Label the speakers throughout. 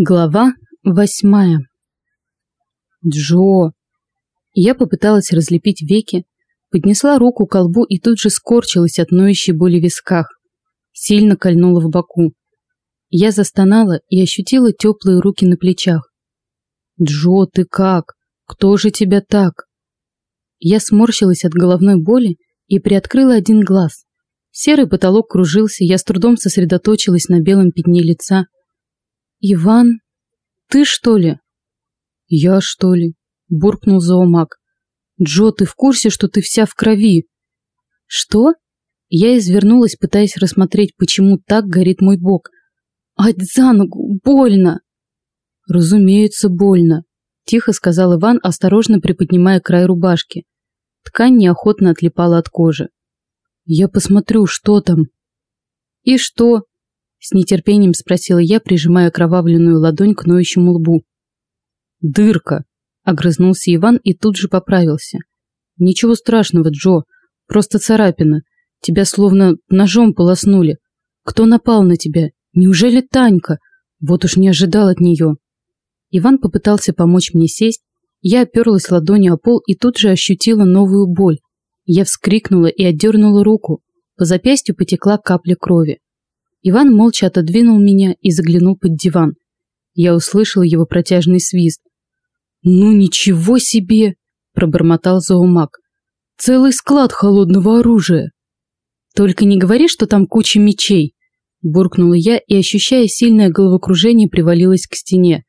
Speaker 1: Глава восьмая. Джо. Я попыталась разлепить веки, поднесла руку к колбу и тут же скорчилась от ноющей боли в висках. Сильно кольнула в боку. Я застонала и ощутила теплые руки на плечах. «Джо, ты как? Кто же тебя так?» Я сморщилась от головной боли и приоткрыла один глаз. Серый потолок кружился, я с трудом сосредоточилась на белом пятне лица – «Иван, ты что ли?» «Я что ли?» – буркнул зоомаг. «Джо, ты в курсе, что ты вся в крови?» «Что?» Я извернулась, пытаясь рассмотреть, почему так горит мой бок. «Ать за ногу! Больно!» «Разумеется, больно», – тихо сказал Иван, осторожно приподнимая край рубашки. Ткань неохотно отлипала от кожи. «Я посмотрю, что там». «И что?» С нетерпением спросила я, прижимая кровавленную ладонь к ноющему лбу. «Дырка!» – огрызнулся Иван и тут же поправился. «Ничего страшного, Джо, просто царапина. Тебя словно ножом полоснули. Кто напал на тебя? Неужели Танька? Вот уж не ожидал от нее». Иван попытался помочь мне сесть, я оперлась ладонью о пол и тут же ощутила новую боль. Я вскрикнула и отдернула руку. По запястью потекла капля крови. Иван молча отодвинул меня и заглянул под диван. Я услышал его протяжный свист. «Ну ничего себе!» – пробормотал зоомаг. «Целый склад холодного оружия!» «Только не говори, что там куча мечей!» – буркнула я и, ощущая сильное головокружение, привалилась к стене.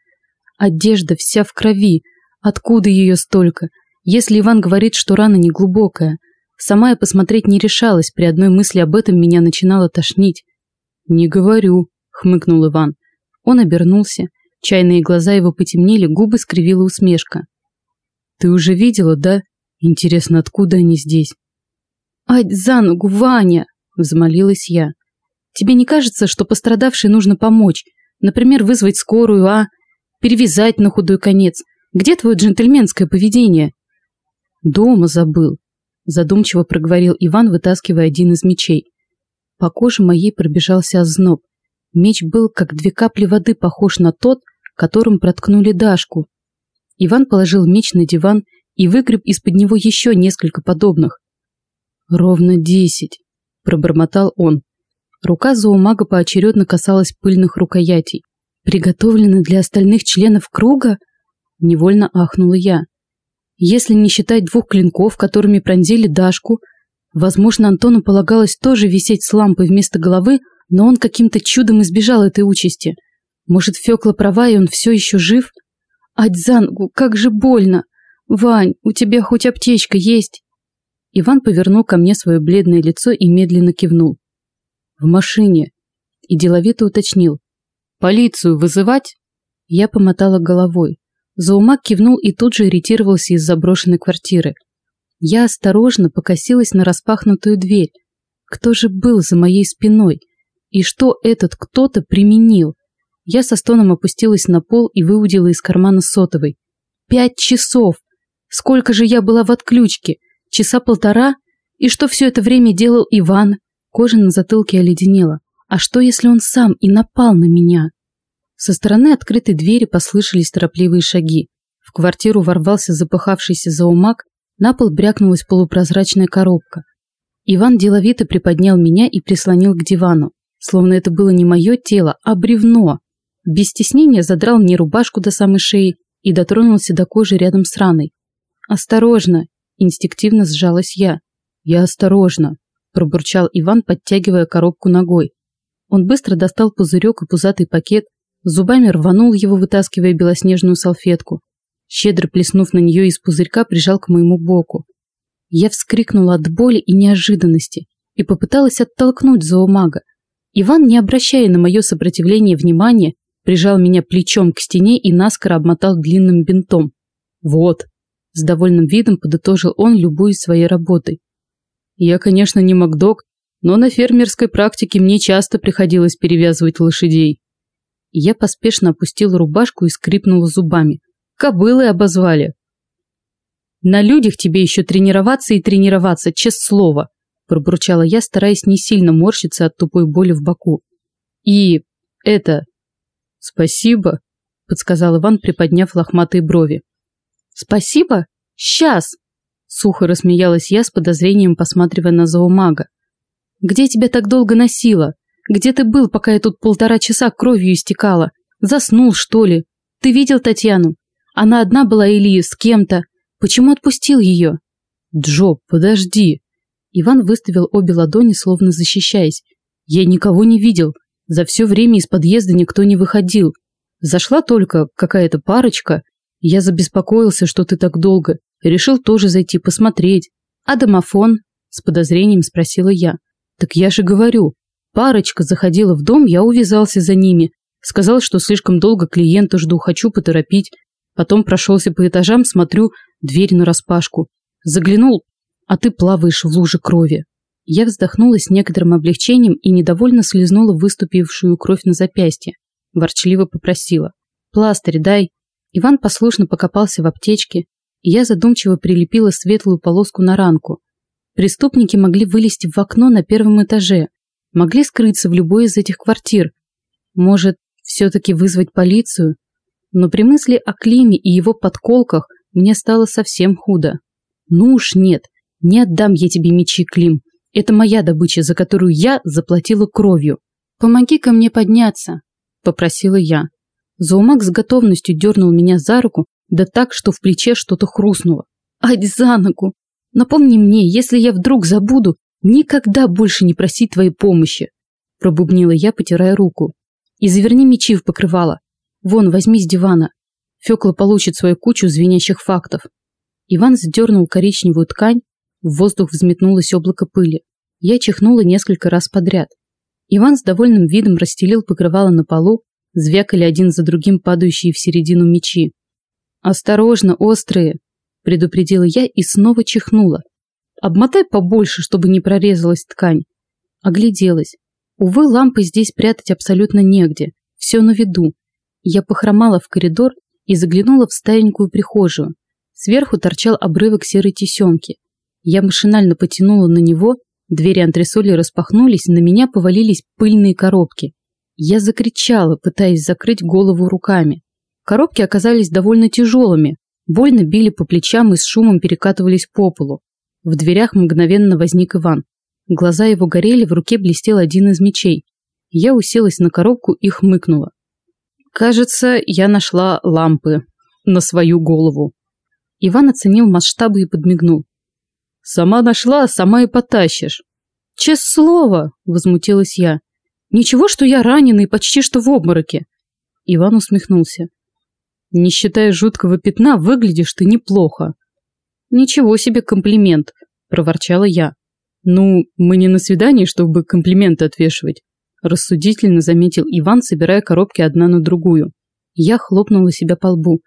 Speaker 1: Одежда вся в крови. Откуда ее столько? Если Иван говорит, что рана не глубокая. Сама я посмотреть не решалась, при одной мысли об этом меня начинало тошнить. «Не говорю», — хмыкнул Иван. Он обернулся. Чайные глаза его потемнели, губы скривила усмешка. «Ты уже видела, да? Интересно, откуда они здесь?» «Ай, за ногу, Ваня!» — взмолилась я. «Тебе не кажется, что пострадавшей нужно помочь? Например, вызвать скорую, а? Перевязать на худой конец? Где твое джентльменское поведение?» «Дома забыл», — задумчиво проговорил Иван, вытаскивая один из мечей. По коже моей пробежался озноб. Меч был, как две капли воды, похож на тот, которым проткнули Дашку. Иван положил меч на диван и выгреб из-под него еще несколько подобных. «Ровно десять», – пробормотал он. Рука зоомага поочередно касалась пыльных рукоятей. «Приготовлены для остальных членов круга?» – невольно ахнула я. Если не считать двух клинков, которыми пронзили Дашку, Возможно, Антону полагалось тоже висеть с лампой вместо головы, но он каким-то чудом избежал этой участи. Может, Фёкла права, и он все еще жив? Адьзангу, как же больно! Вань, у тебя хоть аптечка есть? Иван повернул ко мне свое бледное лицо и медленно кивнул. В машине. И деловито уточнил. Полицию вызывать? Я помотала головой. Заумак кивнул и тут же иритировался из заброшенной квартиры. Я осторожно покосилась на распахнутую дверь. Кто же был за моей спиной? И что этот кто-то применил? Я со стоном опустилась на пол и выудила из кармана сотовой. Пять часов! Сколько же я была в отключке? Часа полтора? И что все это время делал Иван? Кожа на затылке оледенела. А что, если он сам и напал на меня? Со стороны открытой двери послышались торопливые шаги. В квартиру ворвался запыхавшийся зоомаг на пол брякнулась полупрозрачная коробка. Иван деловито приподнял меня и прислонил к дивану, словно это было не мое тело, а бревно. Без стеснения задрал мне рубашку до самой шеи и дотронулся до кожи рядом с раной. «Осторожно!» – инстинктивно сжалась я. «Я осторожно!» – пробурчал Иван, подтягивая коробку ногой. Он быстро достал пузырек и пузатый пакет, зубами рванул его, вытаскивая белоснежную салфетку, щедро плеснув на нее из пузырька, прижал к моему боку. Я вскрикнула от боли и неожиданности и попыталась оттолкнуть зоомага. Иван, не обращая на мое сопротивление внимания, прижал меня плечом к стене и наскоро обмотал длинным бинтом. «Вот», – с довольным видом подытожил он, любую своей работой. «Я, конечно, не Макдок, но на фермерской практике мне часто приходилось перевязывать лошадей». Я поспешно опустила рубашку и скрипнула зубами – Кобылы обозвали. На людях тебе еще тренироваться и тренироваться, честное слово, пробурчала я, стараясь не сильно морщиться от тупой боли в боку. И это... Спасибо, подсказал Иван, приподняв лохматые брови. Спасибо? Сейчас! Сухо рассмеялась я с подозрением, посматривая на зоомага. Где тебя так долго носило? Где ты был, пока я тут полтора часа кровью истекала? Заснул, что ли? Ты видел Татьяну? Она одна была или с кем-то? Почему отпустил ее? Джо, подожди. Иван выставил обе ладони, словно защищаясь. Я никого не видел. За все время из подъезда никто не выходил. Зашла только какая-то парочка. Я забеспокоился, что ты так долго. Решил тоже зайти посмотреть. А домофон? С подозрением спросила я. Так я же говорю, Парочка заходила в дом, я увязался за ними. Сказал, что слишком долго клиента жду, хочу поторопить. Потом прошелся по этажам, смотрю, дверь нараспашку. Заглянул, а ты плаваешь в луже крови. Я вздохнула с некоторым облегчением и недовольно слезнула выступившую кровь на запястье. Ворчливо попросила. «Пластырь дай». Иван послушно покопался в аптечке, и я задумчиво прилепила светлую полоску на ранку. Преступники могли вылезти в окно на первом этаже, могли скрыться в любой из этих квартир. Может, все-таки вызвать полицию? Но при мысли о Климе и его подколках мне стало совсем худо. Ну уж нет, не отдам я тебе мечи, Клим. Это моя добыча, за которую я заплатила кровью. помоги ко мне подняться, попросила я. Зоомаг с готовностью дернул меня за руку, да так, что в плече что-то хрустнуло. Ать за ногу! Напомни мне, если я вдруг забуду, Никогда больше не просить твоей помощи, пробубнила я, потирая руку. И заверни мечи в покрывало. Вон, возьми с дивана. Фёкла получит свою кучу звенящих фактов. Иван сдернул коричневую ткань, в воздух взметнулось облако пыли. Я чихнула несколько раз подряд. Иван с довольным видом расстелил покрывало на полу, звякали один за другим падающие в середину мечи. «Осторожно, острые!» – предупредила я и снова чихнула. Обмотай побольше, чтобы не прорезалась ткань. Огляделась. Увы, лампы здесь прятать абсолютно негде. Все на виду. Я похромала в коридор и заглянула в старенькую прихожую. Сверху торчал обрывок серой тесемки. Я машинально потянула на него, двери антресоли распахнулись, на меня повалились пыльные коробки. Я закричала, пытаясь закрыть голову руками. Коробки оказались довольно тяжелыми, больно били по плечам и с шумом перекатывались по полу. В дверях мгновенно возник Иван. Глаза его горели, в руке блестел один из мечей. Я уселась на коробку и хмыкнула. Кажется, я нашла лампы на свою голову. Иван оценил масштабы и подмигнул. Сама нашла, сама и потащишь. Честное слово, возмутилась я. Ничего, что я раненый, почти что в обмороке. Иван усмехнулся. Не считая жуткого пятна, выглядишь ты неплохо. «Ничего себе комплимент!» – проворчала я. «Ну, мы не на свидании, чтобы комплименты отвешивать», – рассудительно заметил Иван, собирая коробки одна на другую. Я хлопнула себя по лбу.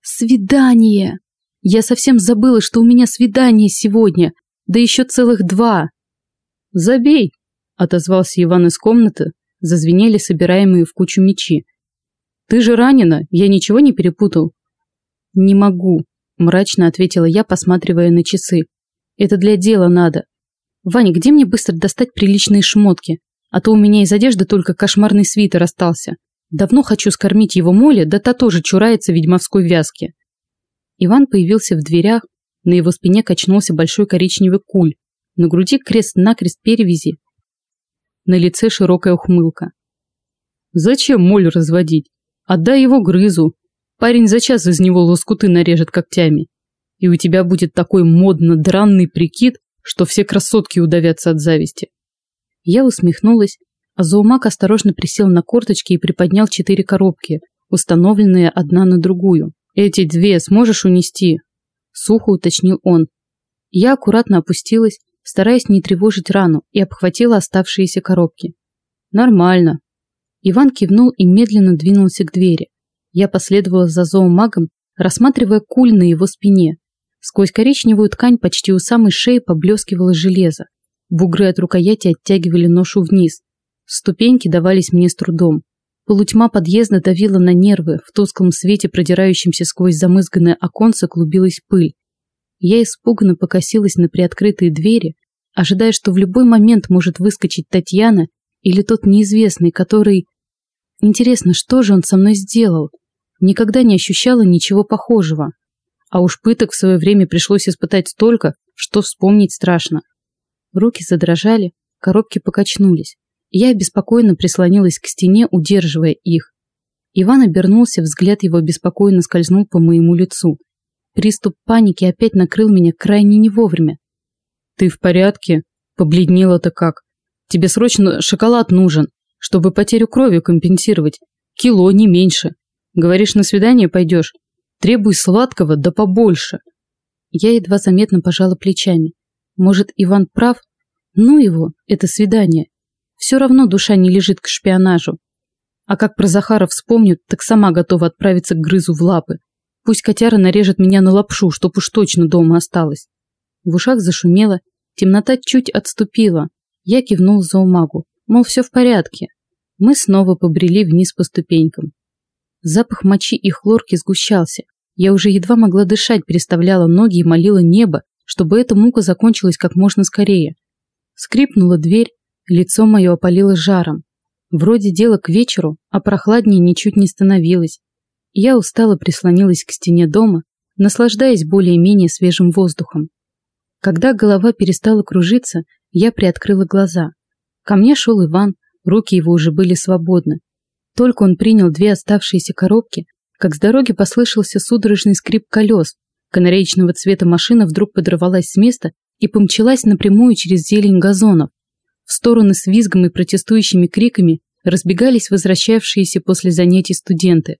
Speaker 1: «Свидание! Я совсем забыла, что у меня свидание сегодня, да еще целых два!» «Забей!» – отозвался Иван из комнаты, зазвенели собираемые в кучу мечи. «Ты же ранена, я ничего не перепутал?» «Не могу», Мрачно ответила я, посматривая на часы. Это для дела надо. Ваня, где мне быстро достать приличные шмотки? А то у меня из одежды только кошмарный свитер остался. Давно хочу скормить его Моле, да та тоже чурается ведьмовской вязки. Иван появился в дверях, на его спине качнулся большой коричневый куль, на груди крест-накрест перевязи, на лице широкая ухмылка. Зачем моль разводить? Отдай его грызу, Парень за час из него лоскуты нарежет когтями. И у тебя будет такой модно-дранный прикид, что все красотки удавятся от зависти. Я усмехнулась, а Зоумак осторожно присел на корточки и приподнял четыре коробки, установленные одна на другую. «Эти две сможешь унести?» Сухо уточнил он. Я аккуратно опустилась, стараясь не тревожить рану, и обхватила оставшиеся коробки. «Нормально». Иван кивнул и медленно двинулся к двери. Я последовала за зоомагом, рассматривая куль на его спине. Сквозь коричневую ткань почти у самой шеи поблескивало железо. Бугры от рукояти оттягивали ношу вниз. Ступеньки давались мне с трудом. Полутьма подъезда давила на нервы, в тусклом свете, продирающемся сквозь замызганное оконце, клубилась пыль. Я испуганно покосилась на приоткрытые двери, ожидая, что в любой момент может выскочить Татьяна или тот неизвестный, который Интересно, что же он со мной сделал? никогда не ощущала ничего похожего. А уж пыток в свое время пришлось испытать столько, что вспомнить страшно. Руки задрожали, коробки покачнулись. Я обеспокоенно прислонилась к стене, удерживая их. Иван обернулся, взгляд его беспокойно скользнул по моему лицу. Приступ паники опять накрыл меня крайне не вовремя. «Ты в порядке?» Побледнела-то как. «Тебе срочно шоколад нужен, чтобы потерю крови компенсировать. Кило, не меньше. Говоришь, на свидание пойдешь? Требуй сладкого, да побольше». Я едва заметно пожала плечами. Может, Иван прав? Ну его, это свидание. Все равно душа не лежит к шпионажу. А как про Захара вспомню, так сама готова отправиться к грызу в лапы. Пусть котяра нарежет меня на лапшу, чтоб уж точно дома осталось. В ушах зашумело, темнота чуть отступила. Я кивнул за умагу, мол, все в порядке. Мы снова побрели вниз по ступенькам. Запах мочи и хлорки сгущался. Я уже едва могла дышать, переставляла ноги и молила небо, чтобы эта мука закончилась как можно скорее. Скрипнула дверь, лицо мое опалило жаром. Вроде дело к вечеру, а прохладнее ничуть не становилось. Я устало прислонилась к стене дома, наслаждаясь более-менее свежим воздухом. Когда голова перестала кружиться, я приоткрыла глаза. Ко мне шел Иван, руки его уже были свободны. Только он принял две оставшиеся коробки, как с дороги послышался судорожный скрип колес. Канареечного цвета машина вдруг подорвалась с места и помчалась напрямую через зелень газонов. В стороны с визгом и протестующими криками разбегались возвращавшиеся после занятий студенты.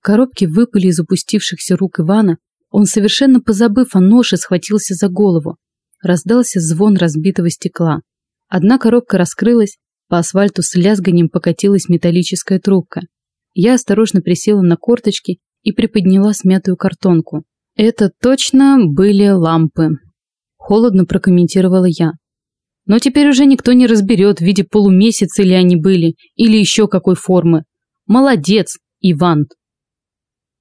Speaker 1: Коробки выпали из упустившихся рук Ивана, он, совершенно позабыв о ноше, схватился за голову. Раздался звон разбитого стекла. Одна коробка раскрылась, по асфальту с лязганием покатилась металлическая трубка. Я осторожно присела на корточки и приподняла смятую картонку. Это точно были лампы. Холодно прокомментировала я. Но теперь уже никто не разберет, в виде полумесяца ли они были, или еще какой формы. Молодец, Иван.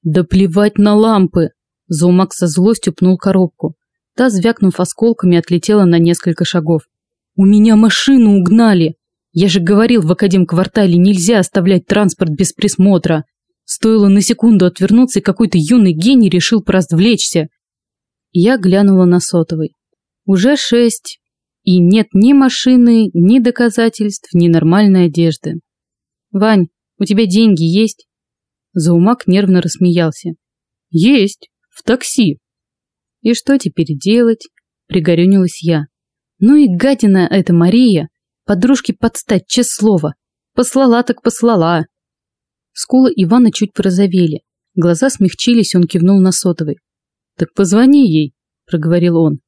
Speaker 1: «Да плевать на лампы!» Зоумак со злостью пнул коробку. Та, звякнув осколками, отлетела на несколько шагов. «У меня машину угнали! Я же говорил, в академ-квартале нельзя оставлять транспорт без присмотра. Стоило на секунду отвернуться, и какой-то юный гений решил поразвлечься». Я глянула на сотовый. Уже шесть. И нет ни машины, ни доказательств, ни нормальной одежды. «Вань, у тебя деньги есть?» Заумак нервно рассмеялся. «Есть, в такси». «И что теперь делать?» – пригорюнилась я. «Ну и гадина эта Мария, подружке подстать, честное слово. Послала так послала». Скулы Ивана чуть порозовели. Глаза смягчились, он кивнул на сотовый. «Так позвони ей», – проговорил он.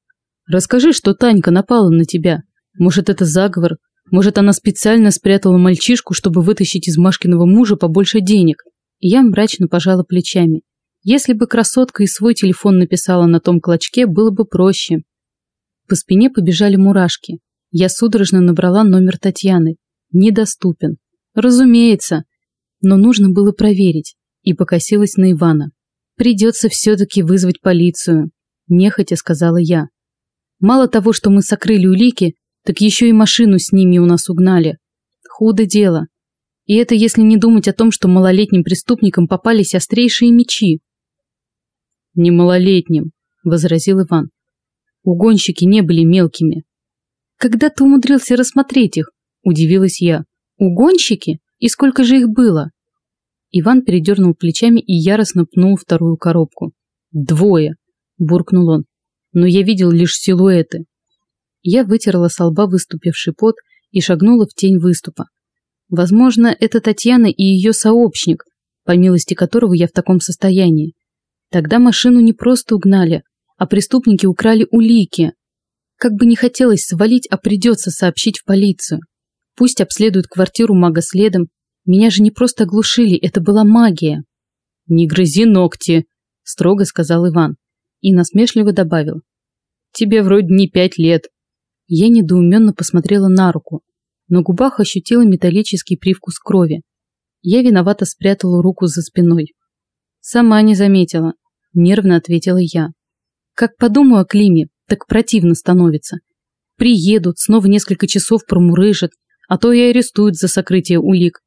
Speaker 1: «Расскажи, что Танька напала на тебя. Может, это заговор? Может, она специально спрятала мальчишку, чтобы вытащить из Машкиного мужа побольше денег? Я мрачно пожала плечами. Если бы красотка и свой телефон написала на том клочке, было бы проще. По спине побежали мурашки. Я судорожно набрала номер Татьяны. Недоступен. Разумеется. Но нужно было проверить. И покосилась на Ивана. Придется все-таки вызвать полицию. Нехотя сказала я. Мало того, что мы сокрыли улики, так еще и машину с ними у нас угнали. Худо дело. И это если не думать о том, что малолетним преступникам попались острейшие мечи. «Не малолетним», – возразил Иван. «Угонщики не были мелкими». «Когда ты умудрился рассмотреть их?» – удивилась я. «Угонщики? И сколько же их было?» Иван передернул плечами и яростно пнул вторую коробку. «Двое!» – буркнул он. «Но я видел лишь силуэты». Я вытерла со лба выступивший пот и шагнула в тень выступа. Возможно, это Татьяна и ее сообщник, по милости которого я в таком состоянии. Тогда машину не просто угнали, а преступники украли улики. Как бы не хотелось свалить, а придется сообщить в полицию. Пусть обследуют квартиру мага следом. Меня же не просто оглушили, это была магия. «Не грызи ногти», – строго сказал Иван. И насмешливо добавил. «Тебе вроде не пять лет». Я недоуменно посмотрела на руку. На губах ощутила металлический привкус крови. Я виновато спрятала руку за спиной. Сама не заметила, нервно ответила я. Как подумаю о Климе, так противно становится. Приедут, снова несколько часов промурыжат, а то и арестуют за сокрытие улик.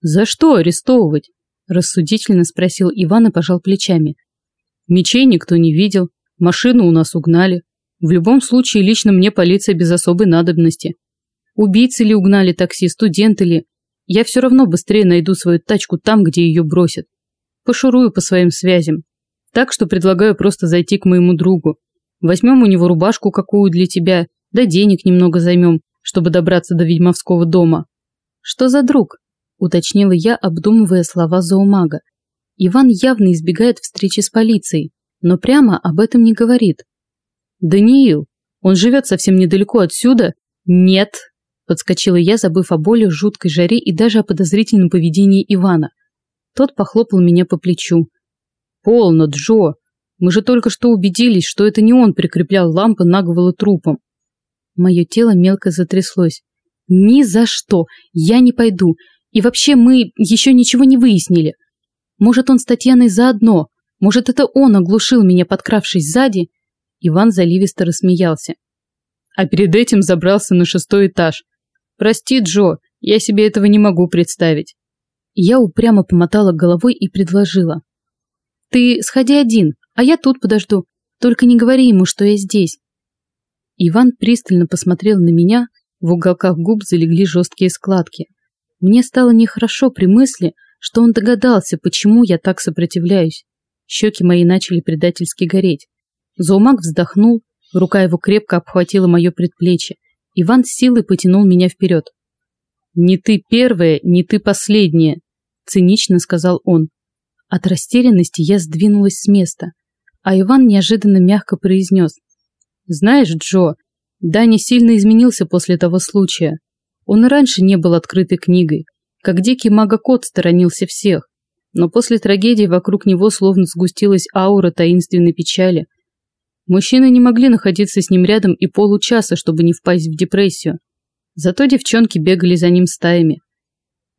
Speaker 1: За что арестовывать? Рассудительно спросил Иван и пожал плечами. Мечей никто не видел, машину у нас угнали. В любом случае, лично мне полиция без особой надобности. Убийцы ли угнали такси, студенты ли? Я все равно быстрее найду свою тачку там, где ее бросят. Пошурую по своим связям. Так что предлагаю просто зайти к моему другу. Возьмем у него рубашку какую для тебя, да денег немного займем, чтобы добраться до ведьмовского дома. Что за друг? Уточнила я, обдумывая слова зоомага. Иван явно избегает встречи с полицией, но прямо об этом не говорит. «Даниил, он живет совсем недалеко отсюда?» «Нет», – подскочила я, забыв о боли, жуткой жаре и даже о подозрительном поведении Ивана. Тот похлопал меня по плечу. «Полно, Джо! Мы же только что убедились, что это не он прикреплял лампы наговolo трупом». Мое тело мелко затряслось. «Ни за что! Я не пойду! И вообще мы еще ничего не выяснили. Может, он с Татьяной заодно? Может, это он оглушил меня, подкравшись сзади?» Иван заливисто рассмеялся. А перед этим забрался на шестой этаж. «Прости, Джо, я себе этого не могу представить». Я упрямо помотала головой и предложила. «Ты сходи один, а я тут подожду. Только не говори ему, что я здесь». Иван пристально посмотрел на меня, в уголках губ залегли жесткие складки. Мне стало нехорошо при мысли, что он догадался, почему я так сопротивляюсь. Щеки мои начали предательски гореть. Зоомаг вздохнул, рука его крепко обхватила мое предплечье. Иван с силой потянул меня вперед. «Не ты первая, не ты последняя», – цинично сказал он. От растерянности я сдвинулась с места, а Иван неожиданно мягко произнес. «Знаешь, Джо, Даня сильно изменился после того случая. Он и раньше не был открытой книгой, как дикий магокот сторонился всех. Но после трагедии вокруг него словно сгустилась аура таинственной печали. Мужчины не могли находиться с ним рядом и получаса, чтобы не впасть в депрессию. Зато девчонки бегали за ним стаями.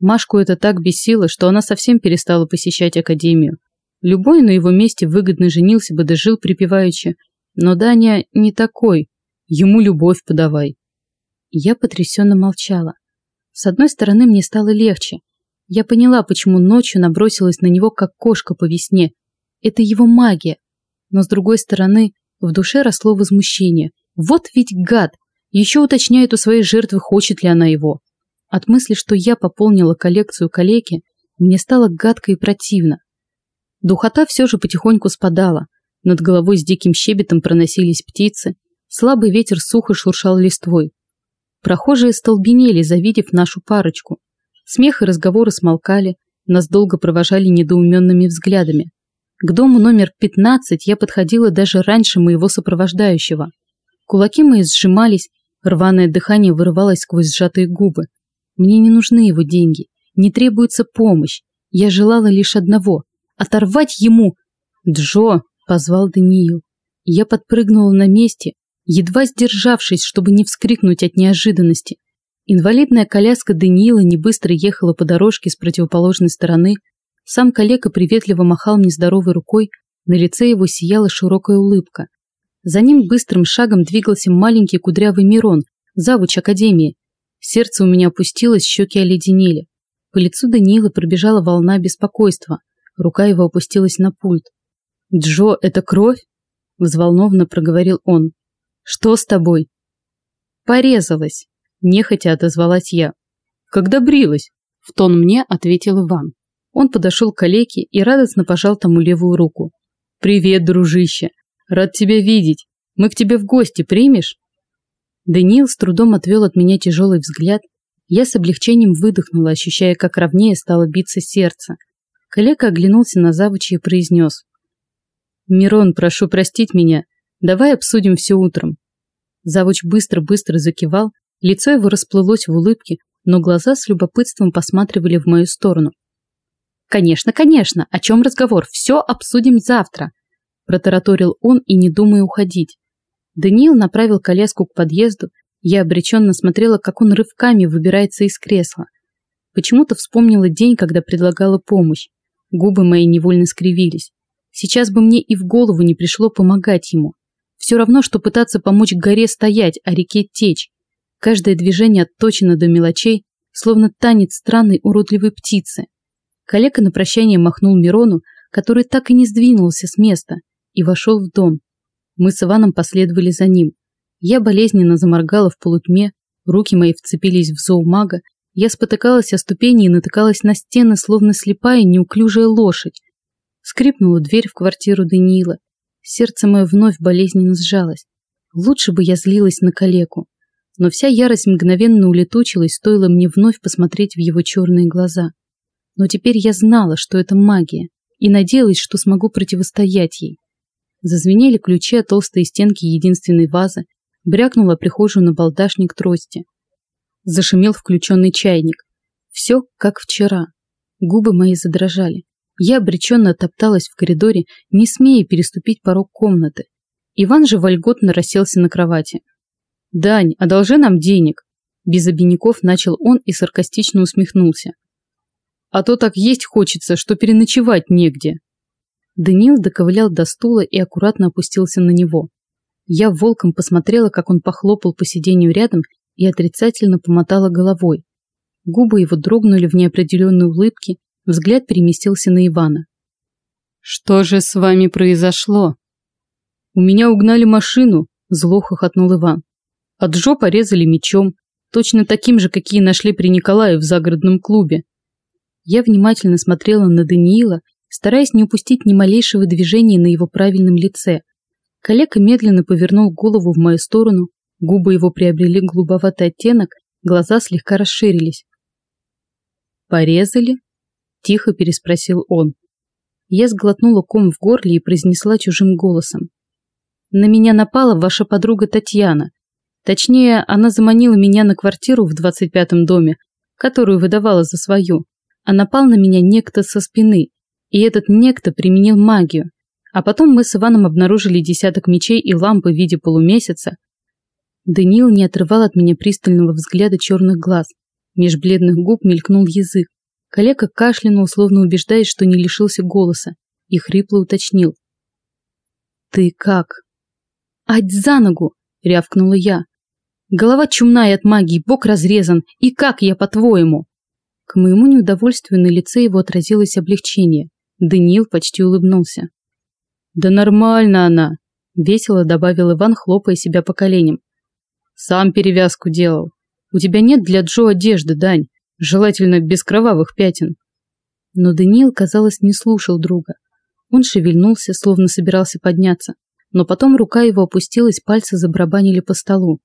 Speaker 1: Машку это так бесило, что она совсем перестала посещать академию. Любой на его месте выгодно женился бы, дожил припеваючи. Но Даня не такой. Ему любовь подавай. Я потрясенно молчала. С одной стороны, мне стало легче. Я поняла, почему ночью набросилась на него, как кошка по весне. Это его магия. Но с другой стороны, в душе росло возмущение. Вот ведь гад! Еще уточняет у своей жертвы, хочет ли она его. От мысли, что я пополнила коллекцию калеки, мне стало гадко и противно. Духота все же потихоньку спадала. Над головой с диким щебетом проносились птицы. Слабый ветер сухо шуршал листвой. Прохожие столбенели, завидев нашу парочку. Смех и разговоры смолкали, нас долго провожали недоуменными взглядами. К дому номер 15 я подходила даже раньше моего сопровождающего. Кулаки мои сжимались, рваное дыхание вырывалось сквозь сжатые губы. Мне не нужны его деньги, не требуется помощь. Я желала лишь одного – оторвать ему. «Джо!» – позвал Даниил. Я подпрыгнула на месте, едва сдержавшись, чтобы не вскрикнуть от неожиданности. Инвалидная коляска Даниила небыстро ехала по дорожке с противоположной стороны. Сам коллега приветливо махал мне здоровой рукой, на лице его сияла широкая улыбка. За ним быстрым шагом двигался маленький кудрявый Мирон, завуч академии. Сердце у меня опустилось, щеки оледенели. По лицу Даниила пробежала волна беспокойства. Рука его опустилась на пульт. «Джо, это кровь?» – взволнованно проговорил он. Что с тобой? Порезалась, нехотя отозвалась я. Когда брилась? В тон мне ответил Иван. Он подошел к калеке и радостно пожал тому левую руку. «Привет, дружище! Рад тебя видеть! Мы к тебе в гости примешь?» Даниил с трудом отвел от меня тяжелый взгляд. Я с облегчением выдохнула, ощущая, как ровнее стало биться сердце. Коллега оглянулся на завуча и произнес. «Мирон, прошу простить меня. Давай обсудим все утром. Завуч быстро-быстро закивал, лицо его расплылось в улыбке, но глаза с любопытством посматривали в мою сторону. «Конечно, конечно, о чем разговор? Все обсудим завтра», протараторил он и не думая уходить. Даниил направил коляску к подъезду, я обреченно смотрела, как он рывками выбирается из кресла. Почему-то вспомнила день, когда предлагала помощь. Губы мои невольно скривились. Сейчас бы мне и в голову не пришло помогать ему. Все равно, что пытаться помочь горе стоять, а реке течь. Каждое движение отточено до мелочей, словно танец странной уродливой птицы. Коллега на прощание махнул Мирону, который так и не сдвинулся с места, и вошел в дом. Мы с Иваном последовали за ним. Я болезненно заморгала в полутьме, руки мои вцепились в зоомага, я спотыкалась о ступени и натыкалась на стены, словно слепая неуклюжая лошадь. Скрипнула дверь в квартиру Даниила. Сердце мое вновь болезненно сжалось. Лучше бы я злилась на калеку. Но вся ярость мгновенно улетучилась, стоило мне вновь посмотреть в его черные глаза. Но теперь я знала, что это магия, и надеялась, что смогу противостоять ей. Зазвенели ключи от толстой стенки единственной вазы, брякнула прихожую на балдашник трости. Зашумел включенный чайник. Все как вчера. Губы мои задрожали. Я обреченно топталась в коридоре, не смея переступить порог комнаты. Иван же вольготно расселся на кровати. «Дань, одолжи нам денег!» Без обиняков начал он и саркастично усмехнулся. «А то так есть хочется, что переночевать негде!» Даниил доковылял до стула и аккуратно опустился на него. Я волком посмотрела, как он похлопал по сиденью рядом и отрицательно помотала головой. Губы его дрогнули в неопределенной улыбке, взгляд переместился на Ивана. «Что же с вами произошло?» «У меня угнали машину», – зло хохотнул Иван. А Джо порезали мечом, точно таким же, какие нашли при Николае в загородном клубе. Я внимательно смотрела на Даниила, стараясь не упустить ни малейшего движения на его правильном лице. Коллега медленно повернул голову в мою сторону, губы его приобрели голубоватый оттенок, глаза слегка расширились. «Порезали?» – тихо переспросил он. Я сглотнула ком в горле и произнесла чужим голосом. «На меня напала ваша подруга Татьяна. Точнее, она заманила меня на квартиру в 25-м доме, которую выдавала за свою. А напал на меня некто со спины, и этот некто применил магию. А потом мы с Иваном обнаружили десяток мечей и лампы в виде полумесяца. Даниил не отрывал от меня пристального взгляда черных глаз. Меж бледных губ мелькнул язык. Коллега кашлянул, словно убеждаясь, что не лишился голоса, и хрипло уточнил. «Ты как?» «Ать за ногу!» – рявкнула я. «Голова чумная от магии, бок разрезан, и как я, по-твоему?» К моему неудовольствию на лице его отразилось облегчение. Даниил почти улыбнулся. «Да нормально она!» – весело добавил Иван, хлопая себя по коленям. «Сам перевязку делал. У тебя нет для Джо одежды, Дань, желательно без кровавых пятен». Но Даниил, казалось, не слушал друга. Он шевельнулся, словно собирался подняться, но потом рука его опустилась, пальцы забарабанили по столу.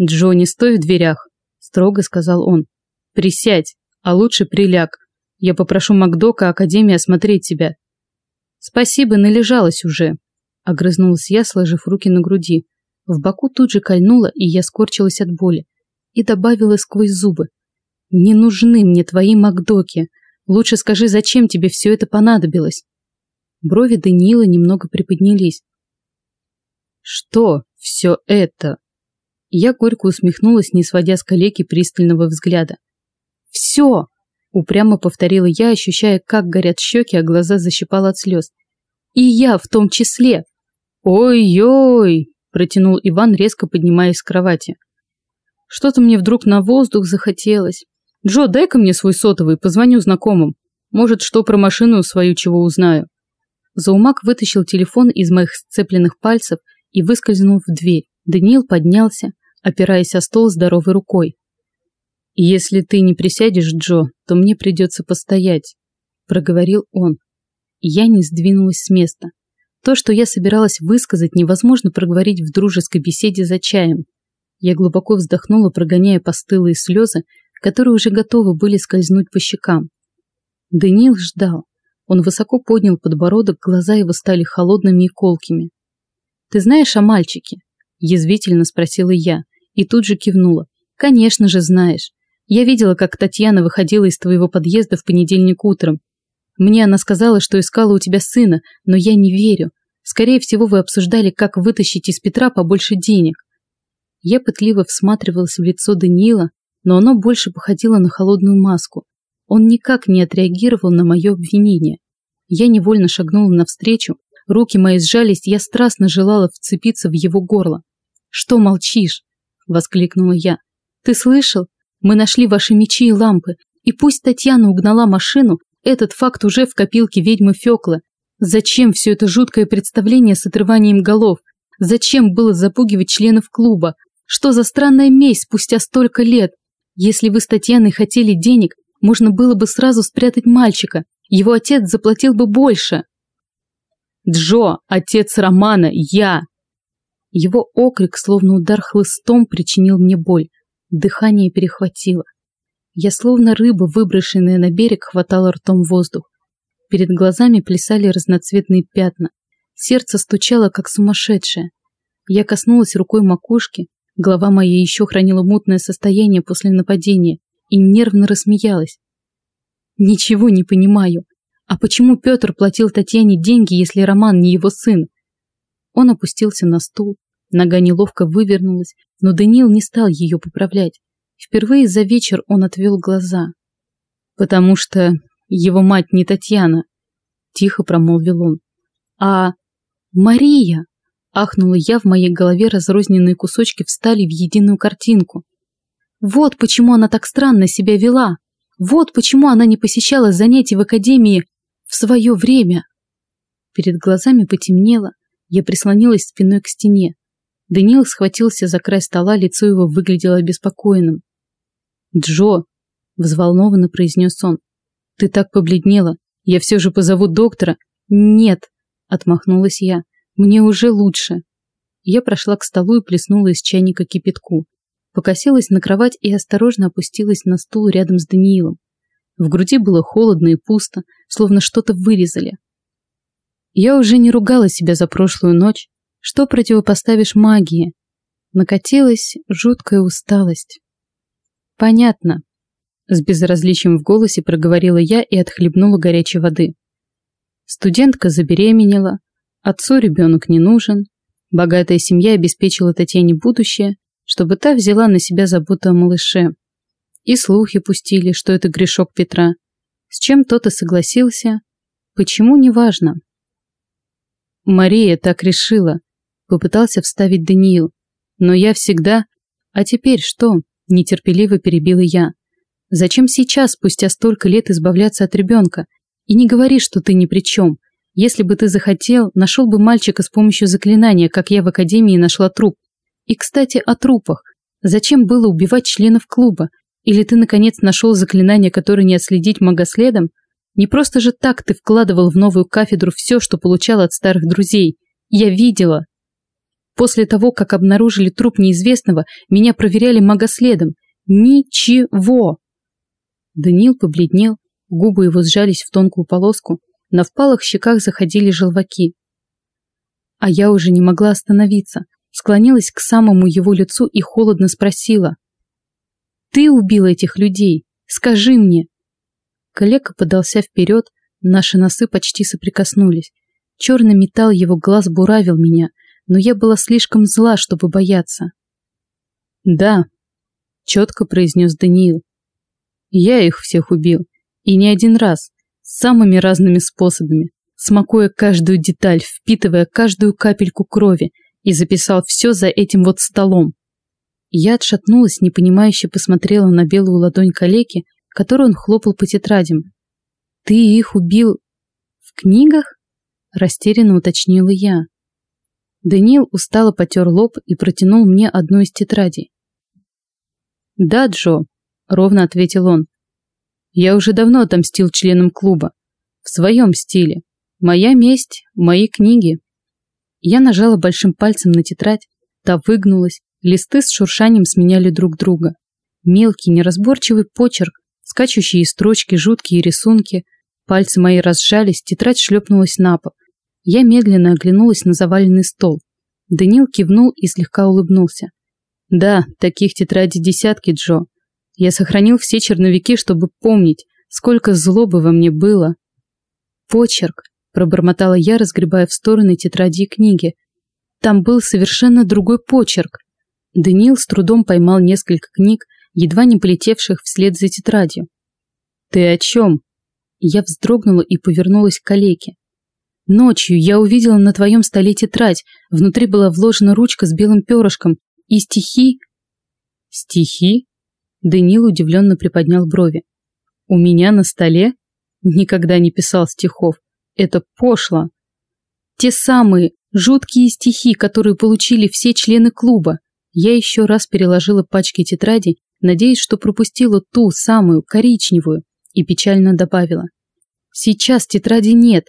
Speaker 1: «Джо, не стой в дверях», – строго сказал он. «Присядь, а лучше приляг. Я попрошу Макдока Академии осмотреть тебя. Спасибо, належалась уже. Огрызнулась я, сложив руки на груди. В боку тут же кольнуло, и я скорчилась от боли. И добавила сквозь зубы. Не нужны мне твои Макдоки. Лучше скажи, зачем тебе все это понадобилось? Брови Даниила немного приподнялись. Что все это? Я горько усмехнулась, не сводя с коллеги пристального взгляда. Все! Упрямо повторила я, ощущая, как горят щеки, а глаза защипало от слез. И я в том числе. Ой-ой, протянул Иван, резко поднимаясь с кровати. Что-то мне вдруг на воздух захотелось. Джо, дай-ка мне свой сотовый, позвоню знакомым. Может, что про машину свою чего узнаю. Заумак вытащил телефон из моих сцепленных пальцев и выскользнул в дверь. Даниил поднялся, опираясь о стол здоровой рукой. «Если ты не присядешь, Джо, то мне придется постоять», – проговорил он. Я не сдвинулась с места. То, что я собиралась высказать, невозможно проговорить в дружеской беседе за чаем. Я глубоко вздохнула, прогоняя постылые слезы, которые уже готовы были скользнуть по щекам. Даниил ждал. Он высоко поднял подбородок, глаза его стали холодными и колкими. «Ты знаешь о мальчике?» – язвительно спросила я, и тут же кивнула. «Конечно же знаешь. Я видела, как Татьяна выходила из твоего подъезда в понедельник утром. Мне она сказала, что искала у тебя сына, но я не верю. Скорее всего, вы обсуждали, как вытащить из Петра побольше денег. Я пытливо всматривалась в лицо Даниила, но оно больше походило на холодную маску. Он никак не отреагировал на мое обвинение. Я невольно шагнула навстречу, руки мои сжались, я страстно желала вцепиться в его горло. «Что молчишь?» – воскликнула я. «Ты слышал? Мы нашли ваши мечи и лампы, И пусть Татьяна угнала машину, этот факт уже в копилке ведьмы Фёклы. Зачем все это жуткое представление с отрыванием голов? Зачем было запугивать членов клуба? Что за странная месть спустя столько лет? Если вы с Татьяной хотели денег, можно было бы сразу спрятать мальчика. Его отец заплатил бы больше. Джо, отец Романа, я. Его окрик, словно удар хлыстом, причинил мне боль. Дыхание перехватило. Я, словно рыба, выброшенная на берег, хватала ртом воздух. Перед глазами плясали разноцветные пятна. Сердце стучало, как сумасшедшее. Я коснулась рукой макушки, голова моя еще хранила мутное состояние после нападения и нервно рассмеялась. Ничего не понимаю. А почему Петр платил Татьяне деньги, если Роман не его сын? Он опустился на стул, нога неловко вывернулась, но Даниил не стал ее поправлять. Впервые за вечер он отвел глаза. «Потому что его мать не Татьяна», – тихо промолвил он. «А Мария!» – ахнула я, в моей голове разрозненные кусочки встали в единую картинку. Вот почему она так странно себя вела. Вот почему она не посещала занятий в академии в свое время. Перед глазами потемнело, я прислонилась спиной к стене. Даниил схватился за край стола, лицо его выглядело обеспокоенным. «Джо!» – взволнованно произнес он. «Ты так побледнела. Я все же позову доктора». «Нет!» – отмахнулась я. «Мне уже лучше». Я прошла к столу и плеснула из чайника кипятку. Покосилась на кровать и осторожно опустилась на стул рядом с Даниилом. В груди было холодно и пусто, словно что-то вырезали. Я уже не ругала себя за прошлую ночь. Что противопоставишь магии? Накатилась жуткая усталость. Понятно. С безразличием в голосе проговорила я и отхлебнула горячей воды. Студентка забеременела, отцу ребенок не нужен, богатая семья обеспечила Татьяне будущее, чтобы та взяла на себя заботу о малыше. И слухи пустили, что это грешок Петра. С чем тот и согласился. Почему, неважно. Мария так решила, попытался вставить Даниил. Но я всегда... А теперь что? Нетерпеливо перебила я. Зачем сейчас, спустя столько лет, избавляться от ребенка? И не говори, что ты ни при чем. Если бы ты захотел, нашел бы мальчика с помощью заклинания, как я в академии нашла труп. И, кстати, о трупах. Зачем было убивать членов клуба? Или ты, наконец, нашел заклинание, которое не отследить магоследом? Не просто же так ты вкладывал в новую кафедру все, что получал от старых друзей. Я видела. После того, как обнаружили труп неизвестного, меня проверяли магоследом. Ничего. Даниил побледнел, губы его сжались в тонкую полоску, на впалых щеках заходили желваки. А я уже не могла остановиться, склонилась к самому его лицу и холодно спросила. «Ты убил этих людей? Скажи мне!» Коллега подался вперед, наши носы почти соприкоснулись. Черный металл его глаз буравил меня, но я была слишком зла, чтобы бояться. «Да», — четко произнес Даниил. «Я их всех убил, и не один раз, самыми разными способами, смакуя каждую деталь, впитывая каждую капельку крови, и записал все за этим вот столом. Я отшатнулась, непонимающе посмотрела на белую ладонь калеки, которую он хлопал по тетрадям. «Ты их убил в книгах?» Растерянно уточнила я. Даниил устало потер лоб и протянул мне одну из тетрадей. «Да, Джо», — ровно ответил он. «Я уже давно отомстил членам клуба. В своем стиле. Моя месть, мои книги». Я нажала большим пальцем на тетрадь, та выгнулась, листы с шуршанием сменяли друг друга. Мелкий, неразборчивый почерк, скачущие строчки, жуткие рисунки. Пальцы мои разжались, тетрадь шлепнулась на пол. Я медленно оглянулась на заваленный стол. Данил кивнул и слегка улыбнулся. «Да, таких тетрадей десятки, Джо. Я сохранил все черновики, чтобы помнить, сколько злобы во мне было». «Почерк», – пробормотала я, разгребая в стороны тетради и книги. Там был совершенно другой почерк. Даниил с трудом поймал несколько книг, едва не полетевших вслед за тетрадью. «Ты о чем?» Я вздрогнула и повернулась к калеке. Ночью я увидела на твоем столе тетрадь. Внутри была вложена ручка с белым перышком. И стихи... Стихи? Данил удивленно приподнял брови. У меня на столе? Никогда не писал стихов. Это пошло. Те самые жуткие стихи, которые получили все члены клуба. Я еще раз переложила пачки тетрадей, надеясь, что пропустила ту самую коричневую, и печально добавила. Сейчас тетради нет.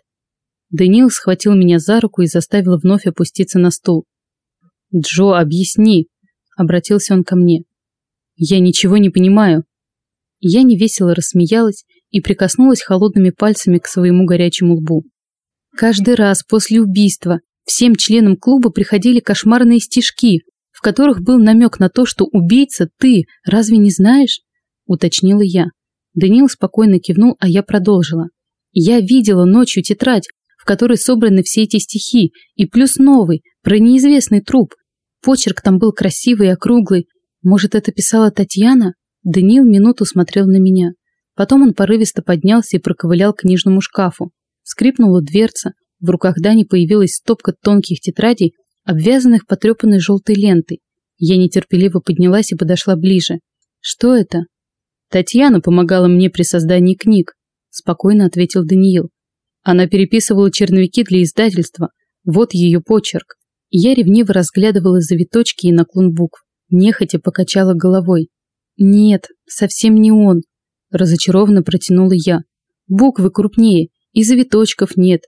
Speaker 1: Даниил схватил меня за руку и заставил вновь опуститься на стул. «Джо, объясни», — обратился он ко мне. «Я ничего не понимаю». Я невесело рассмеялась и прикоснулась холодными пальцами к своему горячему лбу. Каждый раз после убийства всем членам клуба приходили кошмарные стишки, в которых был намек на то, что убийца ты, разве не знаешь? Уточнила я. Даниил спокойно кивнул, а я продолжила. Я видела ночью тетрадь, в которой собраны все эти стихи, и плюс новый, про неизвестный труп. Почерк там был красивый и округлый. Может, это писала Татьяна? Даниил минуту смотрел на меня. Потом он порывисто поднялся и проковылял к книжному шкафу. Скрипнула дверца, в руках Дани появилась стопка тонких тетрадей, обвязанных потрепанной желтой лентой. Я нетерпеливо поднялась и подошла ближе. Что это? Татьяна помогала мне при создании книг, спокойно ответил Даниил. Она переписывала черновики для издательства. Вот ее почерк. Я ревниво разглядывала завиточки и наклон букв. Нехотя покачала головой. Нет, совсем не он. Разочарованно протянула я. Буквы крупнее, и завиточков нет.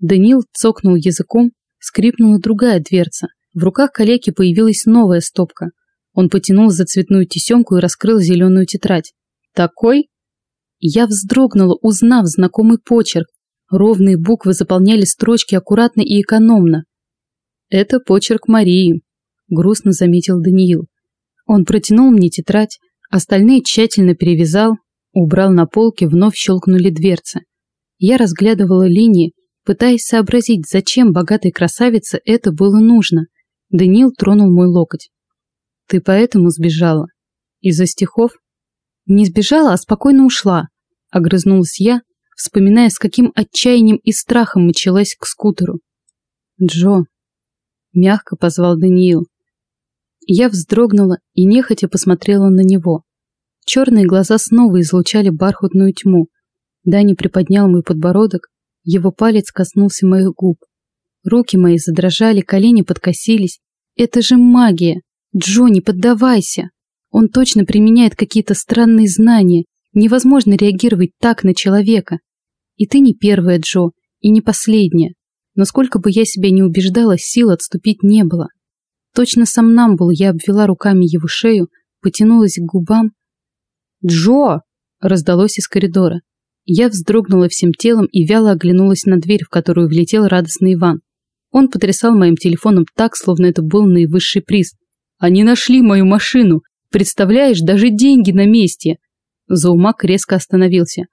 Speaker 1: Данил цокнул языком, скрипнула другая дверца. В руках калеки появилась новая стопка. Он потянул за цветную тесемку и раскрыл зеленую тетрадь. «Такой?» Я вздрогнула, узнав знакомый почерк. Ровные буквы заполняли строчки аккуратно и экономно. «Это почерк Марии», – грустно заметил Даниил. Он протянул мне тетрадь, остальные тщательно перевязал, убрал на полке, вновь щелкнули дверцы. Я разглядывала линии, пытаясь сообразить, зачем богатой красавице это было нужно. Даниил тронул мой локоть. «Ты поэтому сбежала? Из-за стихов?» «Не сбежала, а спокойно ушла», — огрызнулась я, вспоминая, с каким отчаянием и страхом мчалась к скутеру. «Джо», — мягко позвал Даниил. Я вздрогнула и нехотя посмотрела на него. Черные глаза снова излучали бархатную тьму. Дани приподнял мой подбородок, его палец коснулся моих губ. Руки мои задрожали, колени подкосились. Это же магия! Джо, поддавайся! Он точно применяет какие-то странные знания. Невозможно реагировать так на человека. И ты не первая, Джо, и не последняя. Но сколько бы я себя не убеждала, сил отступить не было. Точно сам нам был, я обвела руками его шею, потянулась к губам. «Джо!» – раздалось из коридора. Я вздрогнула всем телом и вяло оглянулась на дверь, в которую влетел радостный Иван. Он потрясал моим телефоном так, словно это был наивысший приз. «Они нашли мою машину! Представляешь, даже деньги на месте!» Заумак резко остановился.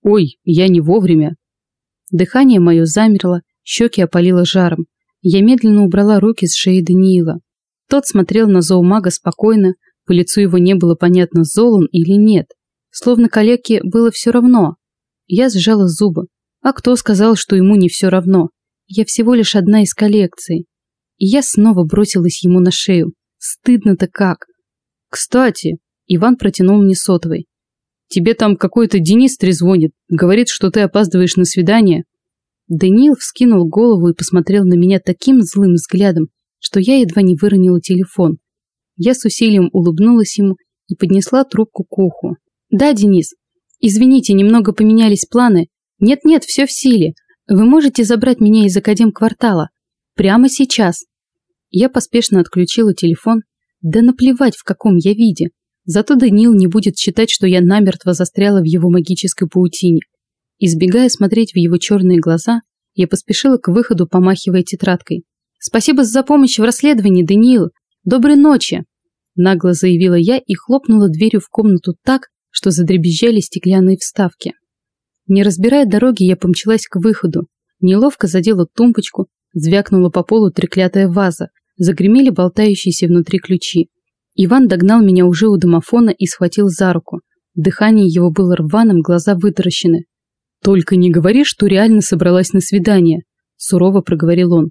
Speaker 1: «Ой, я не вовремя!» Дыхание мое замерло, щеки опалило жаром. Я медленно убрала руки с шеи Даниила. Тот смотрел на зоомага спокойно, по лицу его не было понятно, зол он или нет. Словно калеке было все равно, я сжала зубы. А кто сказал, что ему не все равно? Я всего лишь одна из коллекции. И я снова бросилась ему на шею. Стыдно-то как. Кстати, Иван протянул мне сотовый. Тебе там какой-то Денис трезвонит. Говорит, что ты опаздываешь на свидание. Даниил вскинул голову и посмотрел на меня таким злым взглядом, что я едва не выронила телефон. Я с усилием улыбнулась ему и поднесла трубку к уху. «Да, Денис, Извините, немного поменялись планы. Нет-нет, все в силе. Вы можете забрать меня из академ-квартала. Прямо сейчас. Я поспешно отключила телефон. Да наплевать, в каком я виде. Зато Даниил не будет считать, что я намертво застряла в его магической паутине. Избегая смотреть в его черные глаза, я поспешила к выходу, помахивая тетрадкой. «Спасибо за помощь в расследовании, Даниил! Доброй ночи!» Нагло заявила я и хлопнула дверью в комнату так, что задребезжали стеклянные вставки. Не разбирая дороги, я помчалась к выходу. Неловко задела тумбочку, звякнула по полу треклятая ваза, загремели болтающиеся внутри ключи. Иван догнал меня уже у домофона и схватил за руку. Дыхание его было рваным, глаза вытаращены. «Только не говори, что реально собралась на свидание», – сурово проговорил он.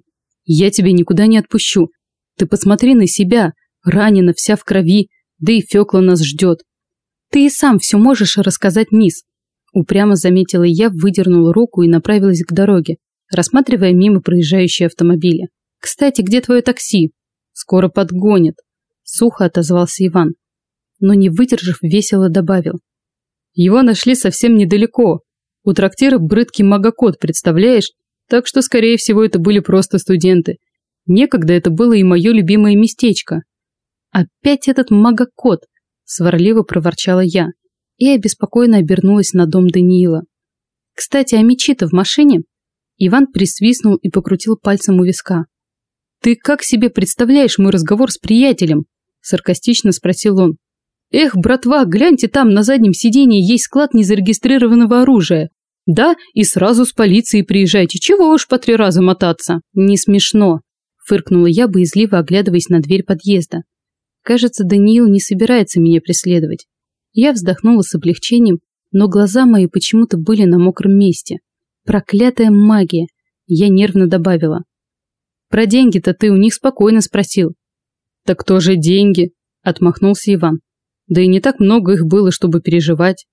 Speaker 1: «Я тебя никуда не отпущу. Ты посмотри на себя, ранена, вся в крови, да и Фёкла нас ждет. Ты и сам все можешь рассказать, мисс. Упрямо заметила я, выдернула руку и направилась к дороге, рассматривая мимо проезжающие автомобили. «Кстати, где твое такси?» «Скоро подгонят», – сухо отозвался Иван. Но не выдержав, весело добавил. «Его нашли совсем недалеко. У трактира брыдкий магокот, представляешь? Так что, скорее всего, это были просто студенты. Некогда это было и мое любимое местечко». «Опять этот магокот!» – сварливо проворчала я и обеспокоенно обернулась на дом Даниила. «Кстати, а мечи-то в машине?» Иван присвистнул и покрутил пальцем у виска. «Ты как себе представляешь мой разговор с приятелем?» Саркастично спросил он. «Эх, братва, гляньте, там на заднем сиденье есть склад незарегистрированного оружия. Да, и сразу с полицией приезжайте, чего уж по три раза мотаться?» «Не смешно», фыркнула я, боязливо оглядываясь на дверь подъезда. Кажется, Даниил не собирается меня преследовать. Я вздохнула с облегчением, но глаза мои почему-то были на мокром месте. Проклятая магия. Я нервно добавила. Про деньги-то ты у них спокойно спросил. Так тоже деньги? Отмахнулся Иван. Да и не так много их было, чтобы переживать.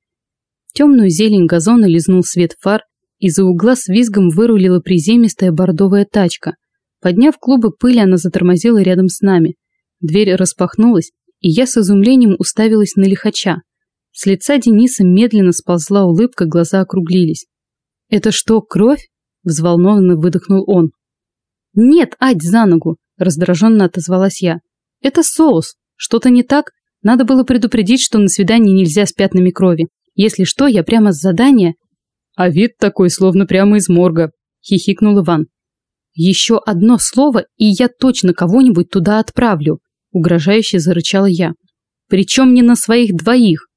Speaker 1: Темную зелень газона лизнул свет фар, и за угла с визгом вырулила приземистая бордовая тачка. Подняв клубы пыли, она затормозила рядом с нами. Дверь распахнулась, и я с изумлением уставилась на лихача. С лица Дениса медленно сползла улыбка, глаза округлились. «Это что, кровь?» – взволнованно выдохнул он. «Нет, ать за ногу!» – раздраженно отозвалась я. «Это соус. Что-то не так? Надо было предупредить, что на свидании нельзя с пятнами крови. Если что, я прямо с задания...» «А вид такой, словно прямо из морга», – хихикнул Иван. «Еще одно слово, и я точно кого-нибудь туда отправлю», – угрожающе зарычала я. «Причем не на своих двоих».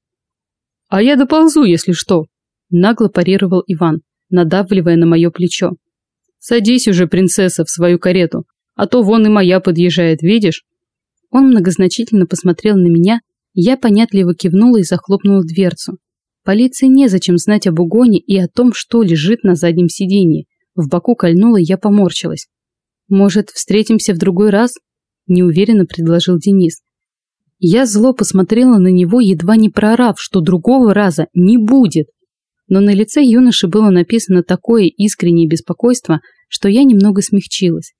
Speaker 1: «А я доползу, если что», – нагло парировал Иван надавливая на мое плечо. «Садись уже, принцесса, в свою карету, а то вон и моя подъезжает, видишь?» Он многозначительно посмотрел на меня, я понятливо кивнула и захлопнула дверцу. Полиции незачем знать об угоне и о том, что лежит на заднем сиденье. В боку кольнуло, я поморщилась. «Может, встретимся в другой раз?» – неуверенно предложил Денис. Я зло посмотрела на него, едва не проорав, что другого раза не будет но на лице юноши было написано такое искреннее беспокойство, что я немного смягчилась.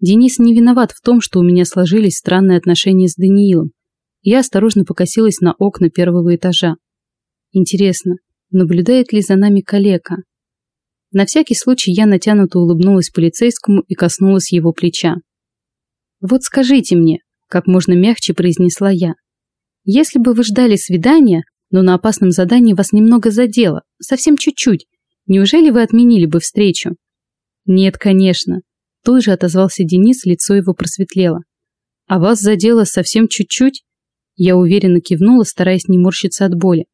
Speaker 1: Денис не виноват в том, что у меня сложились странные отношения с Даниилом. Я осторожно покосилась на окна первого этажа. Интересно, наблюдает ли за нами калека? На всякий случай я натянуто улыбнулась полицейскому и коснулась его плеча. «Вот скажите мне», – как можно мягче произнесла я, – «если бы вы ждали свидания, но на опасном задании вас немного задело, совсем чуть-чуть. Неужели вы отменили бы встречу? Нет, конечно. Тут же отозвался Денис, лицо его просветлело. А вас задело совсем чуть-чуть? Я уверенно кивнула, стараясь не морщиться от боли.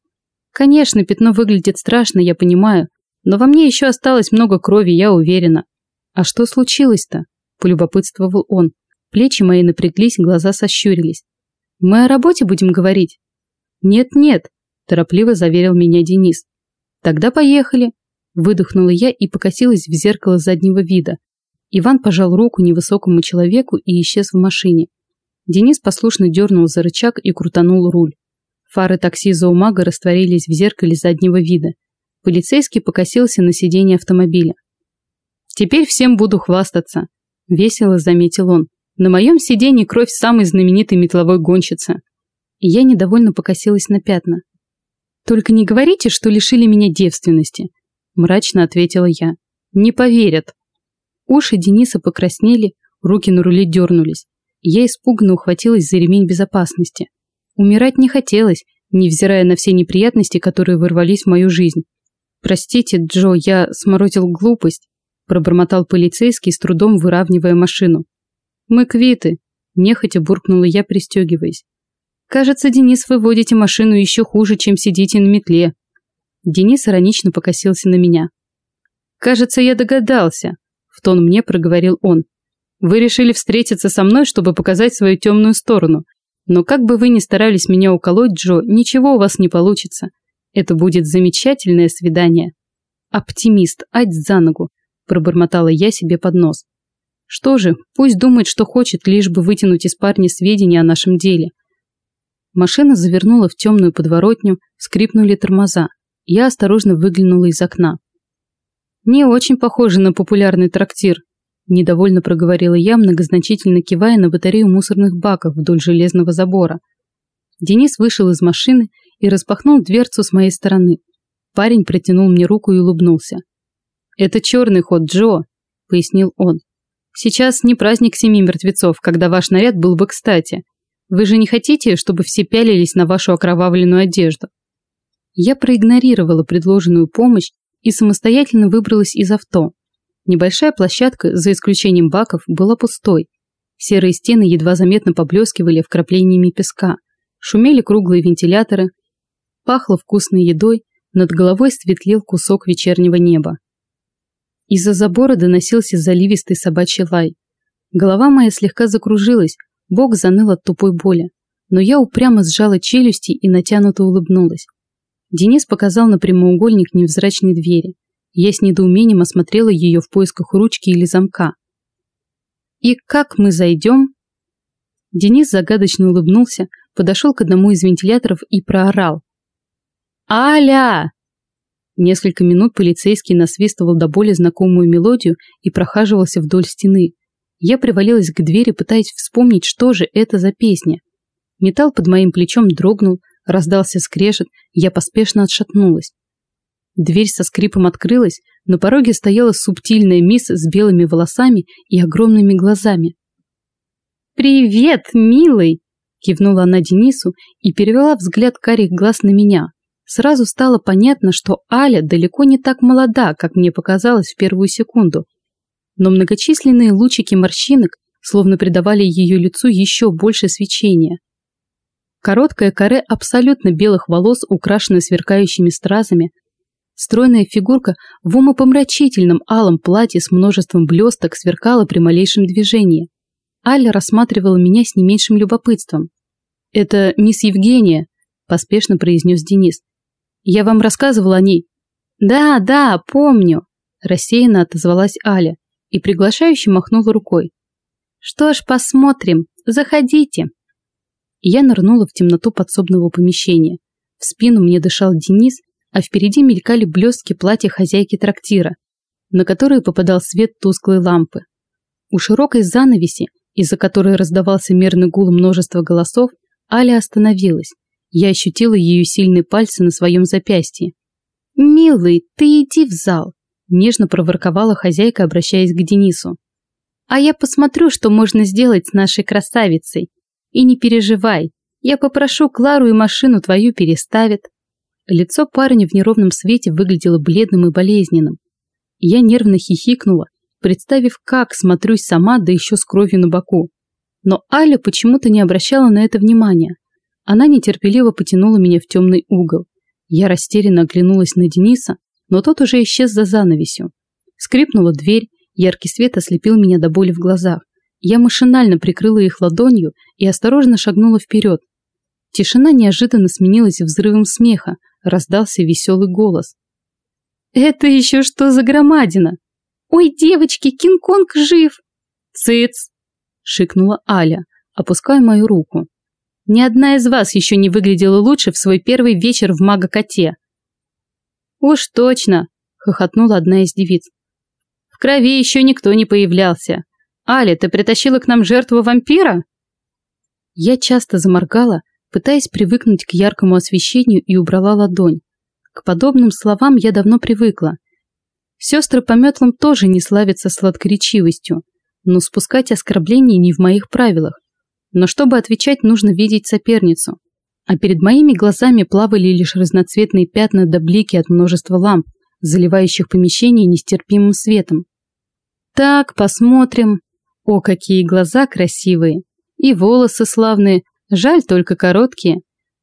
Speaker 1: Конечно, пятно выглядит страшно, я понимаю, но во мне еще осталось много крови, я уверена. А что случилось-то? Полюбопытствовал он. Плечи мои напряглись, глаза сощурились. Мы о работе будем говорить? Нет-нет, торопливо заверил меня Денис. Тогда поехали. Выдохнула я и покосилась в зеркало заднего вида. Иван пожал руку невысокому человеку и исчез в машине. Денис послушно дернул за рычаг и крутанул руль. Фары такси зоомага растворились в зеркале заднего вида. Полицейский покосился на сиденье автомобиля. «Теперь всем буду хвастаться», – весело заметил он. «На моем сиденье кровь самой знаменитой метловой гонщицы». Я недовольно покосилась на пятна. «Только не говорите, что лишили меня девственности», – мрачно ответила я. «Не поверят». Уши Дениса покраснели, руки на руле дернулись. Я испуганно ухватилась за ремень безопасности. Умирать не хотелось, невзирая на все неприятности, которые ворвались в мою жизнь. «Простите, Джо, я сморозил глупость», – пробормотал полицейский, с трудом выравнивая машину. «Мы квиты», – нехотя буркнула я, пристегиваясь. Кажется, Денис, вы водите машину еще хуже, чем сидите на метле. Денис иронично покосился на меня. Кажется, я догадался, в тон мне проговорил он. Вы решили встретиться со мной, чтобы показать свою темную сторону. Но как бы вы ни старались меня уколоть, Джо, ничего у вас не получится. Это будет замечательное свидание. Оптимист, ать за ногу, пробормотала я себе под нос. Что же, пусть думает, что хочет, лишь бы вытянуть из парня сведения о нашем деле. Машина завернула в темную подворотню, скрипнули тормоза. Я осторожно выглянула из окна. «Не очень похоже на популярный трактир», – недовольно проговорила я, многозначительно кивая на батарею мусорных баков вдоль железного забора. Денис вышел из машины и распахнул дверцу с моей стороны. Парень протянул мне руку и улыбнулся. «Это черный ход, Джо», – пояснил он. «Сейчас не праздник семи мертвецов, когда ваш наряд был бы кстати. Вы же не хотите, чтобы все пялились на вашу окровавленную одежду?» Я проигнорировала предложенную помощь и самостоятельно выбралась из авто. Небольшая площадка, за исключением баков, была пустой. Серые стены едва заметно поблескивали вкраплениями песка. Шумели круглые вентиляторы. Пахло вкусной едой, над головой светлел кусок вечернего неба. Из-за забора доносился заливистый собачий лай. Голова моя слегка закружилась, бок заныл от тупой боли. Но я упрямо сжала челюсти и натянуто улыбнулась. Денис показал на прямоугольник невзрачной двери. Я с недоумением осмотрела ее в поисках ручки или замка. «И как мы зайдем?» Денис загадочно улыбнулся, подошел к одному из вентиляторов и проорал. «Аля!» Несколько минут полицейский насвистывал до боли знакомую мелодию и прохаживался вдоль стены. Я привалилась к двери, пытаясь вспомнить, что же это за песня. Металл под моим плечом дрогнул, Раздался скрежет, я поспешно отшатнулась. Дверь со скрипом открылась, на пороге стояла субтильная мисс с белыми волосами и огромными глазами. «Привет, милый!» – кивнула она Денису и перевела взгляд карих глаз на меня. Сразу стало понятно, что Аля далеко не так молода, как мне показалось в первую секунду. Но многочисленные лучики морщинок словно придавали ее лицу еще больше свечения. Короткое каре абсолютно белых волос, украшенное сверкающими стразами. Стройная фигурка в умопомрачительном алом платье с множеством блесток сверкала при малейшем движении. Аля рассматривала меня с не меньшим любопытством. «Это мисс Евгения», – поспешно произнес Денис. «Я вам рассказывал о ней». «Да, да, помню», – рассеянно отозвалась Аля и приглашающе махнула рукой. «Что ж, посмотрим. Заходите» я нырнула в темноту подсобного помещения. В спину мне дышал Денис, а впереди мелькали блестки платья хозяйки трактира, на которые попадал свет тусклой лампы. У широкой занавеси, из-за которой раздавался мерный гул множества голосов, Аля остановилась. Я ощутила ее сильные пальцы на своем запястье. «Милый, ты иди в зал», – нежно проворковала хозяйка, обращаясь к Денису. «А я посмотрю, что можно сделать с нашей красавицей. И не переживай, я попрошу Клару и машину твою переставят. Лицо парня в неровном свете выглядело бледным и болезненным. Я нервно хихикнула, представив, как смотрюсь сама, да еще с кровью на боку. Но Аля почему-то не обращала на это внимания. Она нетерпеливо потянула меня в темный угол. Я растерянно оглянулась на Дениса, но тот уже исчез за занавесью. Скрипнула дверь, яркий свет ослепил меня до боли в глазах. Я машинально прикрыла их ладонью и осторожно шагнула вперед. Тишина неожиданно сменилась взрывом смеха, раздался веселый голос. «Это еще что за громадина? Ой, девочки, Кинг-Конг жив!» «Цыц!» – шикнула Аля, опуская мою руку. «Ни одна из вас еще не выглядела лучше в свой первый вечер в мага-коте». «Уж точно!» – хохотнула одна из девиц. «В крови еще никто не появлялся. «Аля, ты притащила к нам жертву вампира?» Я часто заморгала, пытаясь привыкнуть к яркому освещению и убрала ладонь. К подобным словам я давно привыкла. Сестры по метлам тоже не славятся сладкоречивостью, но спускать оскорбления не в моих правилах. Но чтобы отвечать, нужно видеть соперницу. А перед моими глазами плавали лишь разноцветные пятна до блики от множества ламп, заливающих помещение нестерпимым светом. Так, посмотрим. О, какие глаза красивые! И волосы славные, жаль только короткие.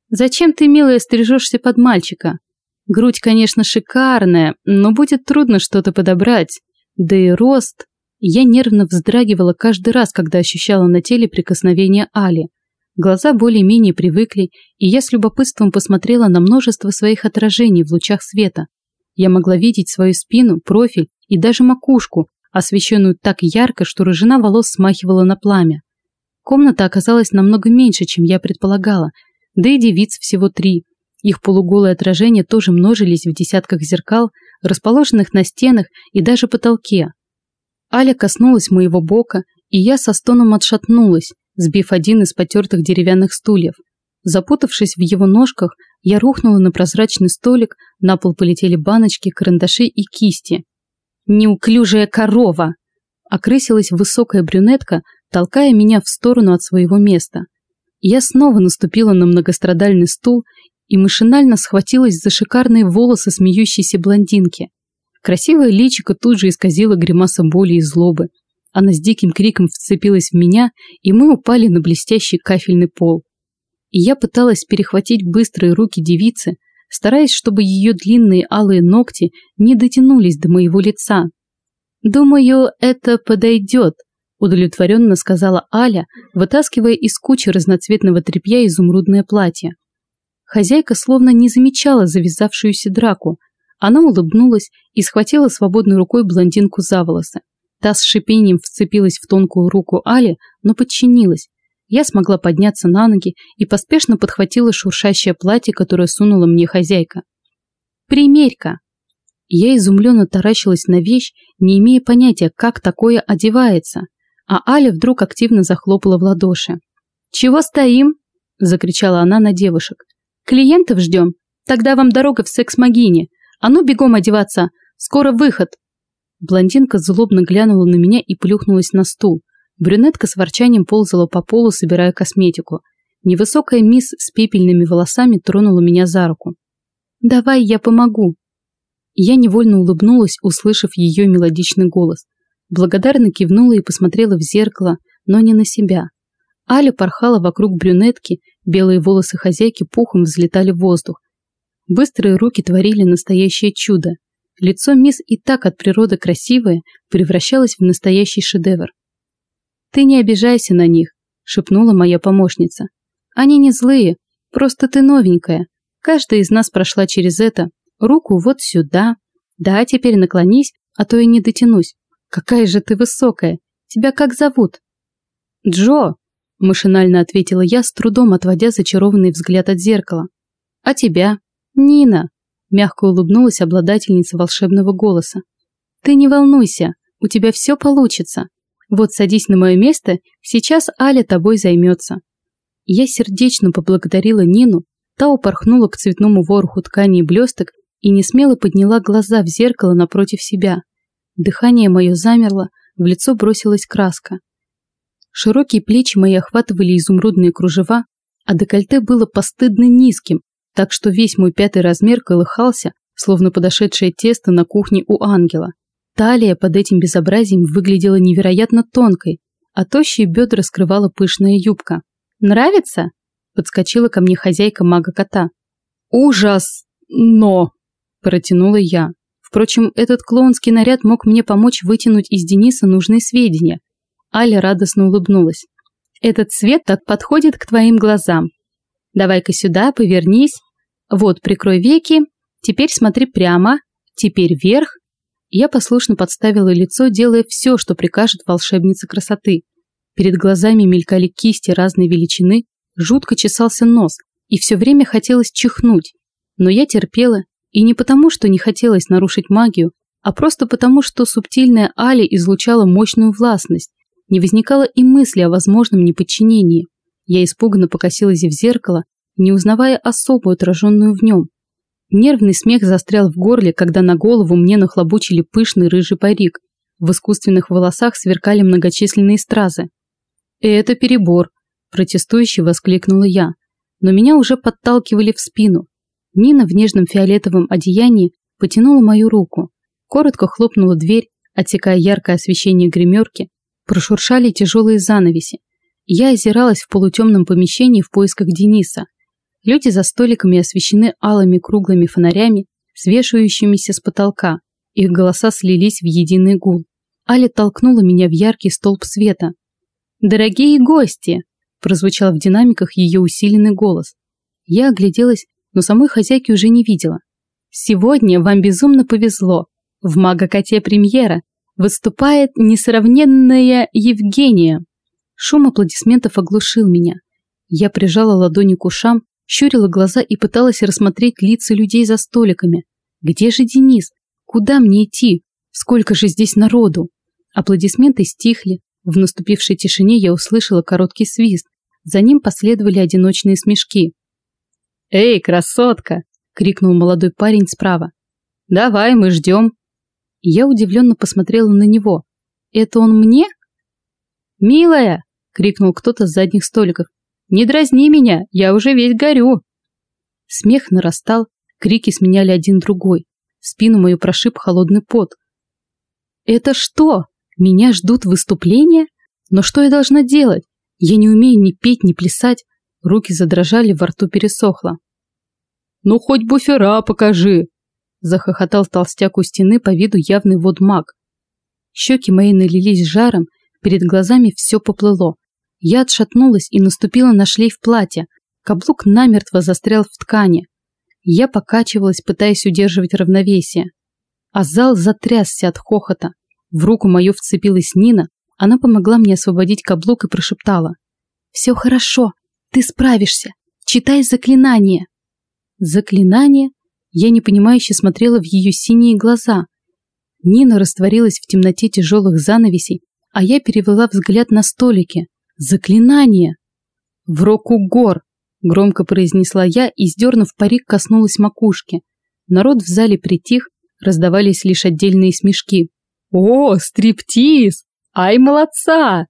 Speaker 1: Зачем ты, милая, стрижешься под мальчика? Грудь, конечно, шикарная, но будет трудно что-то подобрать. Да и рост. Я нервно вздрагивала каждый раз, когда ощущала на теле прикосновение Али. Глаза более-менее привыкли, и я с любопытством посмотрела на множество своих отражений в лучах света. Я могла видеть свою спину, профиль и даже макушку, освещенную так ярко, что рыжина волос смахивала на пламя. Комната оказалась намного меньше, чем я предполагала, да и девиц всего три. Их полуголые отражения тоже множились в десятках зеркал, расположенных на стенах и даже потолке. Аля коснулась моего бока, и я со стоном отшатнулась, сбив один из потертых деревянных стульев. Запутавшись в его ножках, я рухнула на прозрачный столик, на пол полетели баночки, карандаши и кисти. «Неуклюжая корова!» Окрысилась высокая брюнетка, толкая меня в сторону от своего места. Я снова наступила на многострадальный стул и машинально схватилась за шикарные волосы смеющейся блондинки. Красивое личико тут же исказило гримаса боли и злобы. Она с диким криком вцепилась в меня, и мы упали на блестящий кафельный пол. И я пыталась перехватить быстрые руки девицы, стараясь, чтобы ее длинные алые ногти не дотянулись до моего лица. «Думаю, это подойдет», – удовлетворенно сказала Аля, вытаскивая из кучи разноцветного тряпья изумрудное платье. Хозяйка словно не замечала завязавшуюся драку. Она улыбнулась и схватила свободной рукой блондинку за волосы. Та с шипением вцепилась в тонкую руку Али, но подчинилась. Я смогла подняться на ноги и поспешно подхватила шуршащее платье, которое сунула мне хозяйка. «Примерь-ка!» Я изумленно таращилась на вещь, не имея понятия, как такое одевается, а Аля вдруг активно захлопала в ладоши. «Чего стоим?» – закричала она на девушек. Клиентов ждем? Тогда вам дорога в секс-могине. А ну бегом одеваться. Скоро выход. Блондинка злобно глянула на меня и плюхнулась на стул. Брюнетка с ворчанием ползала по полу, собирая косметику. Невысокая мисс с пепельными волосами тронула меня за руку. «Давай, я помогу». Я невольно улыбнулась, услышав ее мелодичный голос. Благодарно кивнула и посмотрела в зеркало, но не на себя. Аля порхала вокруг брюнетки, белые волосы хозяйки пухом взлетали в воздух. Быстрые руки творили настоящее чудо. Лицо мисс и так от природы красивое превращалось в настоящий шедевр. «Ты не обижайся на них», – шепнула моя помощница. «Они не злые, просто ты новенькая. Каждая из нас прошла через это. Руку вот сюда. Да, теперь наклонись, а то я не дотянусь. Какая же ты высокая. Тебя как зовут?» «Джо», Машинально ответила я, с трудом отводя зачарованный взгляд от зеркала. «А тебя?» «Нина!» Мягко улыбнулась обладательница волшебного голоса. «Ты не волнуйся, у тебя все получится. Вот садись на мое место, сейчас Аля тобой займется». Я сердечно поблагодарила Нину, та упорхнула к цветному вороху ткани и блесток и несмело подняла глаза в зеркало напротив себя. Дыхание мое замерло, в лицо бросилась краска. Широкие плечи мои охватывали изумрудные кружева, а декольте было постыдно низким, так что весь мой пятый размер колыхался, словно подошедшее тесто на кухне у ангела. Талия под этим безобразием выглядела невероятно тонкой, а тощие бедра скрывала пышная юбка. «Нравится?» – подскочила ко мне хозяйка мага-кота. «Ужас! Но!» – протянула я. Впрочем, этот клоунский наряд мог мне помочь вытянуть из Дениса нужные сведения, Аля радостно улыбнулась. «Этот цвет так подходит к твоим глазам. Давай-ка сюда, повернись. Вот, прикрой веки. Теперь смотри прямо. Теперь вверх». Я послушно подставила лицо, делая все, что прикажет волшебница красоты. Перед глазами мелькали кисти разной величины, жутко чесался нос, и все время хотелось чихнуть. Но я терпела, и не потому, что не хотелось нарушить магию, а просто потому, что субтильная Али излучала мощную властность, не возникало и мысли о возможном неподчинении. Я испуганно покосилась в зеркало, не узнавая особу, отраженную в нем. Нервный смех застрял в горле, когда на голову мне нахлобучили пышный рыжий парик. В искусственных волосах сверкали многочисленные стразы. «Это перебор», – протестующе воскликнула я. Но меня уже подталкивали в спину. Нина в нежном фиолетовом одеянии потянула мою руку. Коротко хлопнула дверь, отсекая яркое освещение гримерки, Прошуршали тяжелые занавеси. Я озиралась в полутемном помещении в поисках Дениса. Люди за столиками освещены алыми круглыми фонарями, свешивающимися с потолка. Их голоса слились в единый гул. Аля толкнула меня в яркий столб света. «Дорогие гости!» – прозвучал в динамиках ее усиленный голос. Я огляделась, но самой хозяйки уже не видела. «Сегодня вам безумно повезло. В Мага-коте премьера, Выступает несравненная Евгения. Шум аплодисментов оглушил меня. Я прижала ладони к ушам, щурила глаза и пыталась рассмотреть лица людей за столиками. Где же Денис? Куда мне идти? Сколько же здесь народу? Аплодисменты стихли. В наступившей тишине я услышала короткий свист. За ним последовали одиночные смешки. «Эй, красотка!» — крикнул молодой парень справа. «Давай, мы ждем!» Я удивленно посмотрела на него. «Это он мне?» «Милая!» — крикнул кто-то с задних столиков. «Не дразни меня, я уже весь горю!» Смех нарастал, крики сменяли один другой. Спину мою прошиб холодный пот. «Это что? Меня ждут выступления? Но что я должна делать? Я не умею ни петь, ни плясать». Руки задрожали, во рту пересохло. «Ну, хоть буфера покажи!» Захохотал толстяк у стены по виду явный водмаг. Щеки мои налились жаром, перед глазами все поплыло. Я отшатнулась и наступила на шлейф платья. Каблук намертво застрял в ткани. Я покачивалась, пытаясь удерживать равновесие. А зал затрясся от хохота. В руку мою вцепилась Нина, она помогла мне освободить каблук и прошептала. «Все хорошо, ты справишься, читай заклинание». Заклинание? Я непонимающе смотрела в ее синие глаза. Нина растворилась в темноте тяжелых занавесей, а я перевела взгляд на столики. Заклинание! В року гор! Громко произнесла я и, сдернув парик, коснулась макушки. Народ в зале притих, раздавались лишь отдельные смешки. «О, стриптиз! Ай, молодца!»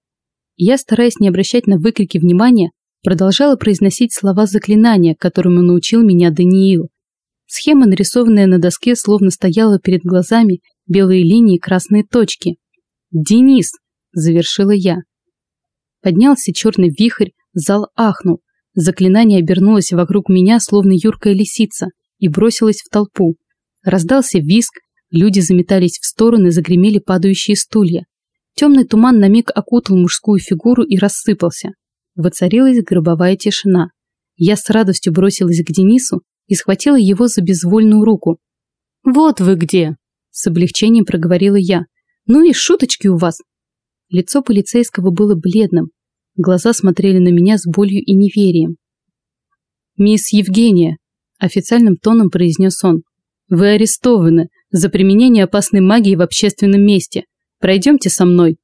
Speaker 1: Я, стараясь не обращать на выкрики внимания, продолжала произносить слова заклинания, которому научил меня Даниил. Схема, нарисованная на доске, словно стояла перед глазами, белые линии, красные точки. «Денис!» – завершила я. Поднялся черный вихрь, зал ахнул. Заклинание обернулось вокруг меня, словно юркая лисица, и бросилось в толпу. Раздался виск, люди заметались в стороны, загремели падающие стулья. Темный туман на миг окутал мужскую фигуру и рассыпался. Воцарилась гробовая тишина. Я с радостью бросилась к Денису и схватила его за безвольную руку. «Вот вы где!» – с облегчением проговорила я. «Ну и шуточки у вас!» Лицо полицейского было бледным, Глаза смотрели на меня с болью и неверием. «Мисс Евгения», – официальным тоном произнес он, – «вы арестованы за применение опасной магии в общественном месте. Пройдемте со мной».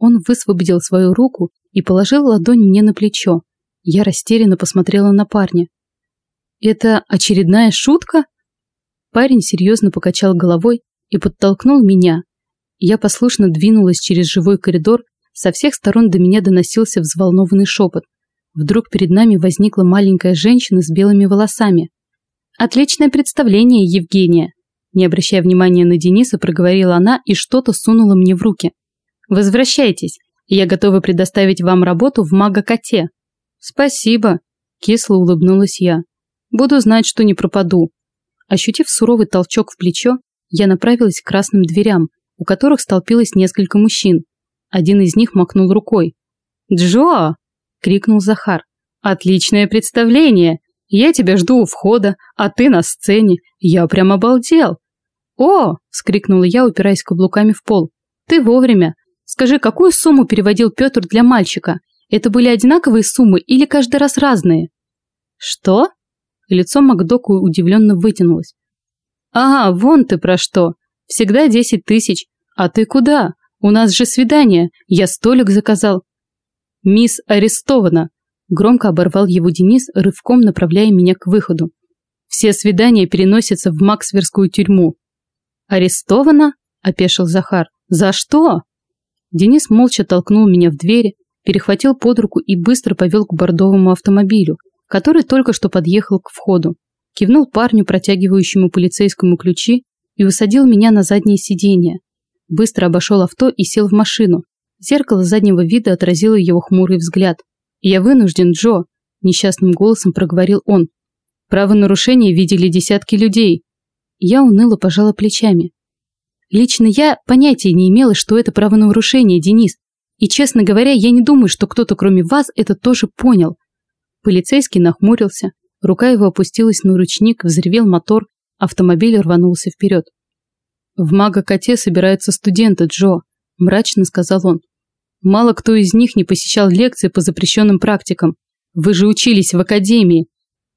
Speaker 1: Он высвободил свою руку и положил ладонь мне на плечо. Я растерянно посмотрела на парня. «Это очередная шутка?» Парень серьезно покачал головой и подтолкнул меня. Я послушно двинулась через живой коридор со всех сторон до меня доносился взволнованный шепот. Вдруг перед нами возникла маленькая женщина с белыми волосами. «Отличное представление, Евгения!» Не обращая внимания на Дениса, проговорила она и что-то сунула мне в руки. «Возвращайтесь, я готова предоставить вам работу в мага-коте». «Спасибо», – кисло улыбнулась я. «Буду знать, что не пропаду». Ощутив суровый толчок в плечо, я направилась к красным дверям, у которых столпилось несколько мужчин. Один из них махнул рукой. «Джо!» – крикнул Захар. «Отличное представление! Я тебя жду у входа, а ты на сцене. Я прям обалдел!» «О!» – вскрикнула я, упираясь каблуками в пол. «Ты вовремя! Скажи, какую сумму переводил Петр для мальчика? Это были одинаковые суммы или каждый раз разные?» «Что?» Лицо Макдоку удивленно вытянулось. «Ага, вон ты про что. Всегда десять тысяч. А ты куда? У нас же свидание. Я столик заказал. Мисс арестована. Громко оборвал его Денис, рывком направляя меня к выходу. Все свидания переносятся в Максверскую тюрьму. Арестована? Опешил Захар. За что? Денис молча толкнул меня в двери, перехватил под руку и быстро повел к бордовому автомобилю, который только что подъехал к входу. Кивнул парню, протягивающему полицейскому ключи, и усадил меня на заднее сиденье. Быстро обошел авто и сел в машину. Зеркало заднего вида отразило его хмурый взгляд. «Я вынужден, Джо», – несчастным голосом проговорил он. «Правонарушение видели десятки людей». Я уныло пожала плечами. «Лично я понятия не имела, что это правонарушение, Денис. И, честно говоря, я не думаю, что кто-то кроме вас это тоже понял». Полицейский нахмурился, рука его опустилась на ручник, взревел мотор, автомобиль рванулся вперед. «В мага-коте собираются студенты, Джо», – мрачно сказал он. «Мало кто из них не посещал лекции по запрещенным практикам. Вы же учились в академии».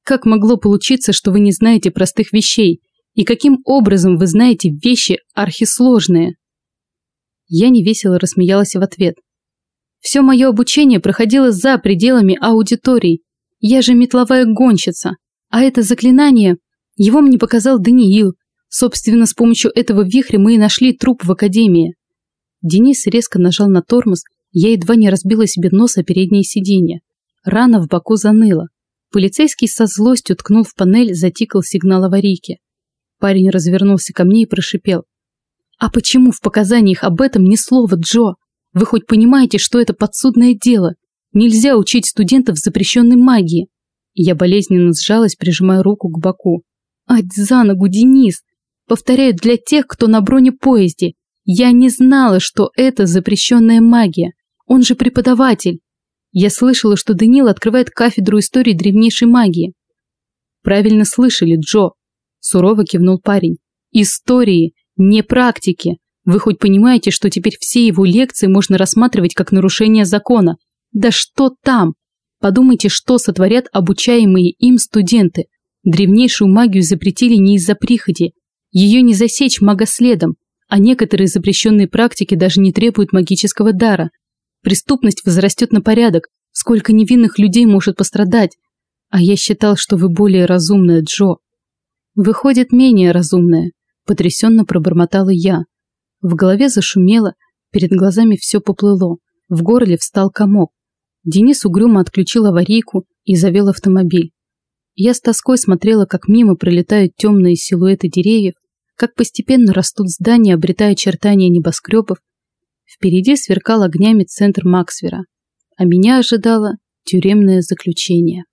Speaker 1: Как могло получиться, что вы не знаете простых вещей? И каким образом вы знаете вещи архисложные? Я невесело рассмеялась в ответ. Все мое обучение проходило за пределами аудиторий. Я же метловая гонщица. А это заклинание, его мне показал Даниил. Собственно, с помощью этого вихря мы и нашли труп в академии. Денис резко нажал на тормоз, я едва не разбила себе нос о переднее сиденье. Рана в боку заныла. Полицейский со злостью ткнул в панель, затикал сигнал аварийки. Парень развернулся ко мне и прошипел. «А почему в показаниях об этом ни слова, Джо? Вы хоть понимаете, что это подсудное дело? Нельзя учить студентов запрещенной магии!» Я болезненно сжалась, прижимая руку к боку. «Ать за ногу, Денис! Повторяю для тех, кто на бронепоезде. Я не знала, что это запрещенная магия. Он же преподаватель. Я слышала, что Даниил открывает кафедру истории древнейшей магии. Правильно слышали, Джо. Сурово кивнул парень. Истории, не практики. Вы хоть понимаете, что теперь все его лекции можно рассматривать как нарушение закона? Да что там? Подумайте, что сотворят обучаемые им студенты. Древнейшую магию запретили не из-за прихоти. Ее не засечь магоследом, а некоторые запрещенные практики даже не требуют магического дара. Преступность возрастет на порядок. Сколько невинных людей может пострадать? А я считал, что вы более разумная, Джо. Выходит, менее разумная. Потрясенно пробормотала я. В голове зашумело, перед глазами все поплыло. В горле встал комок. Денис угрюмо отключил аварийку и завел автомобиль. Я с тоской смотрела, как мимо пролетают темные силуэты деревьев, как постепенно растут здания, обретая очертания небоскребов, Впереди сверкал огнями центр Максвера, а меня ожидало тюремное заключение.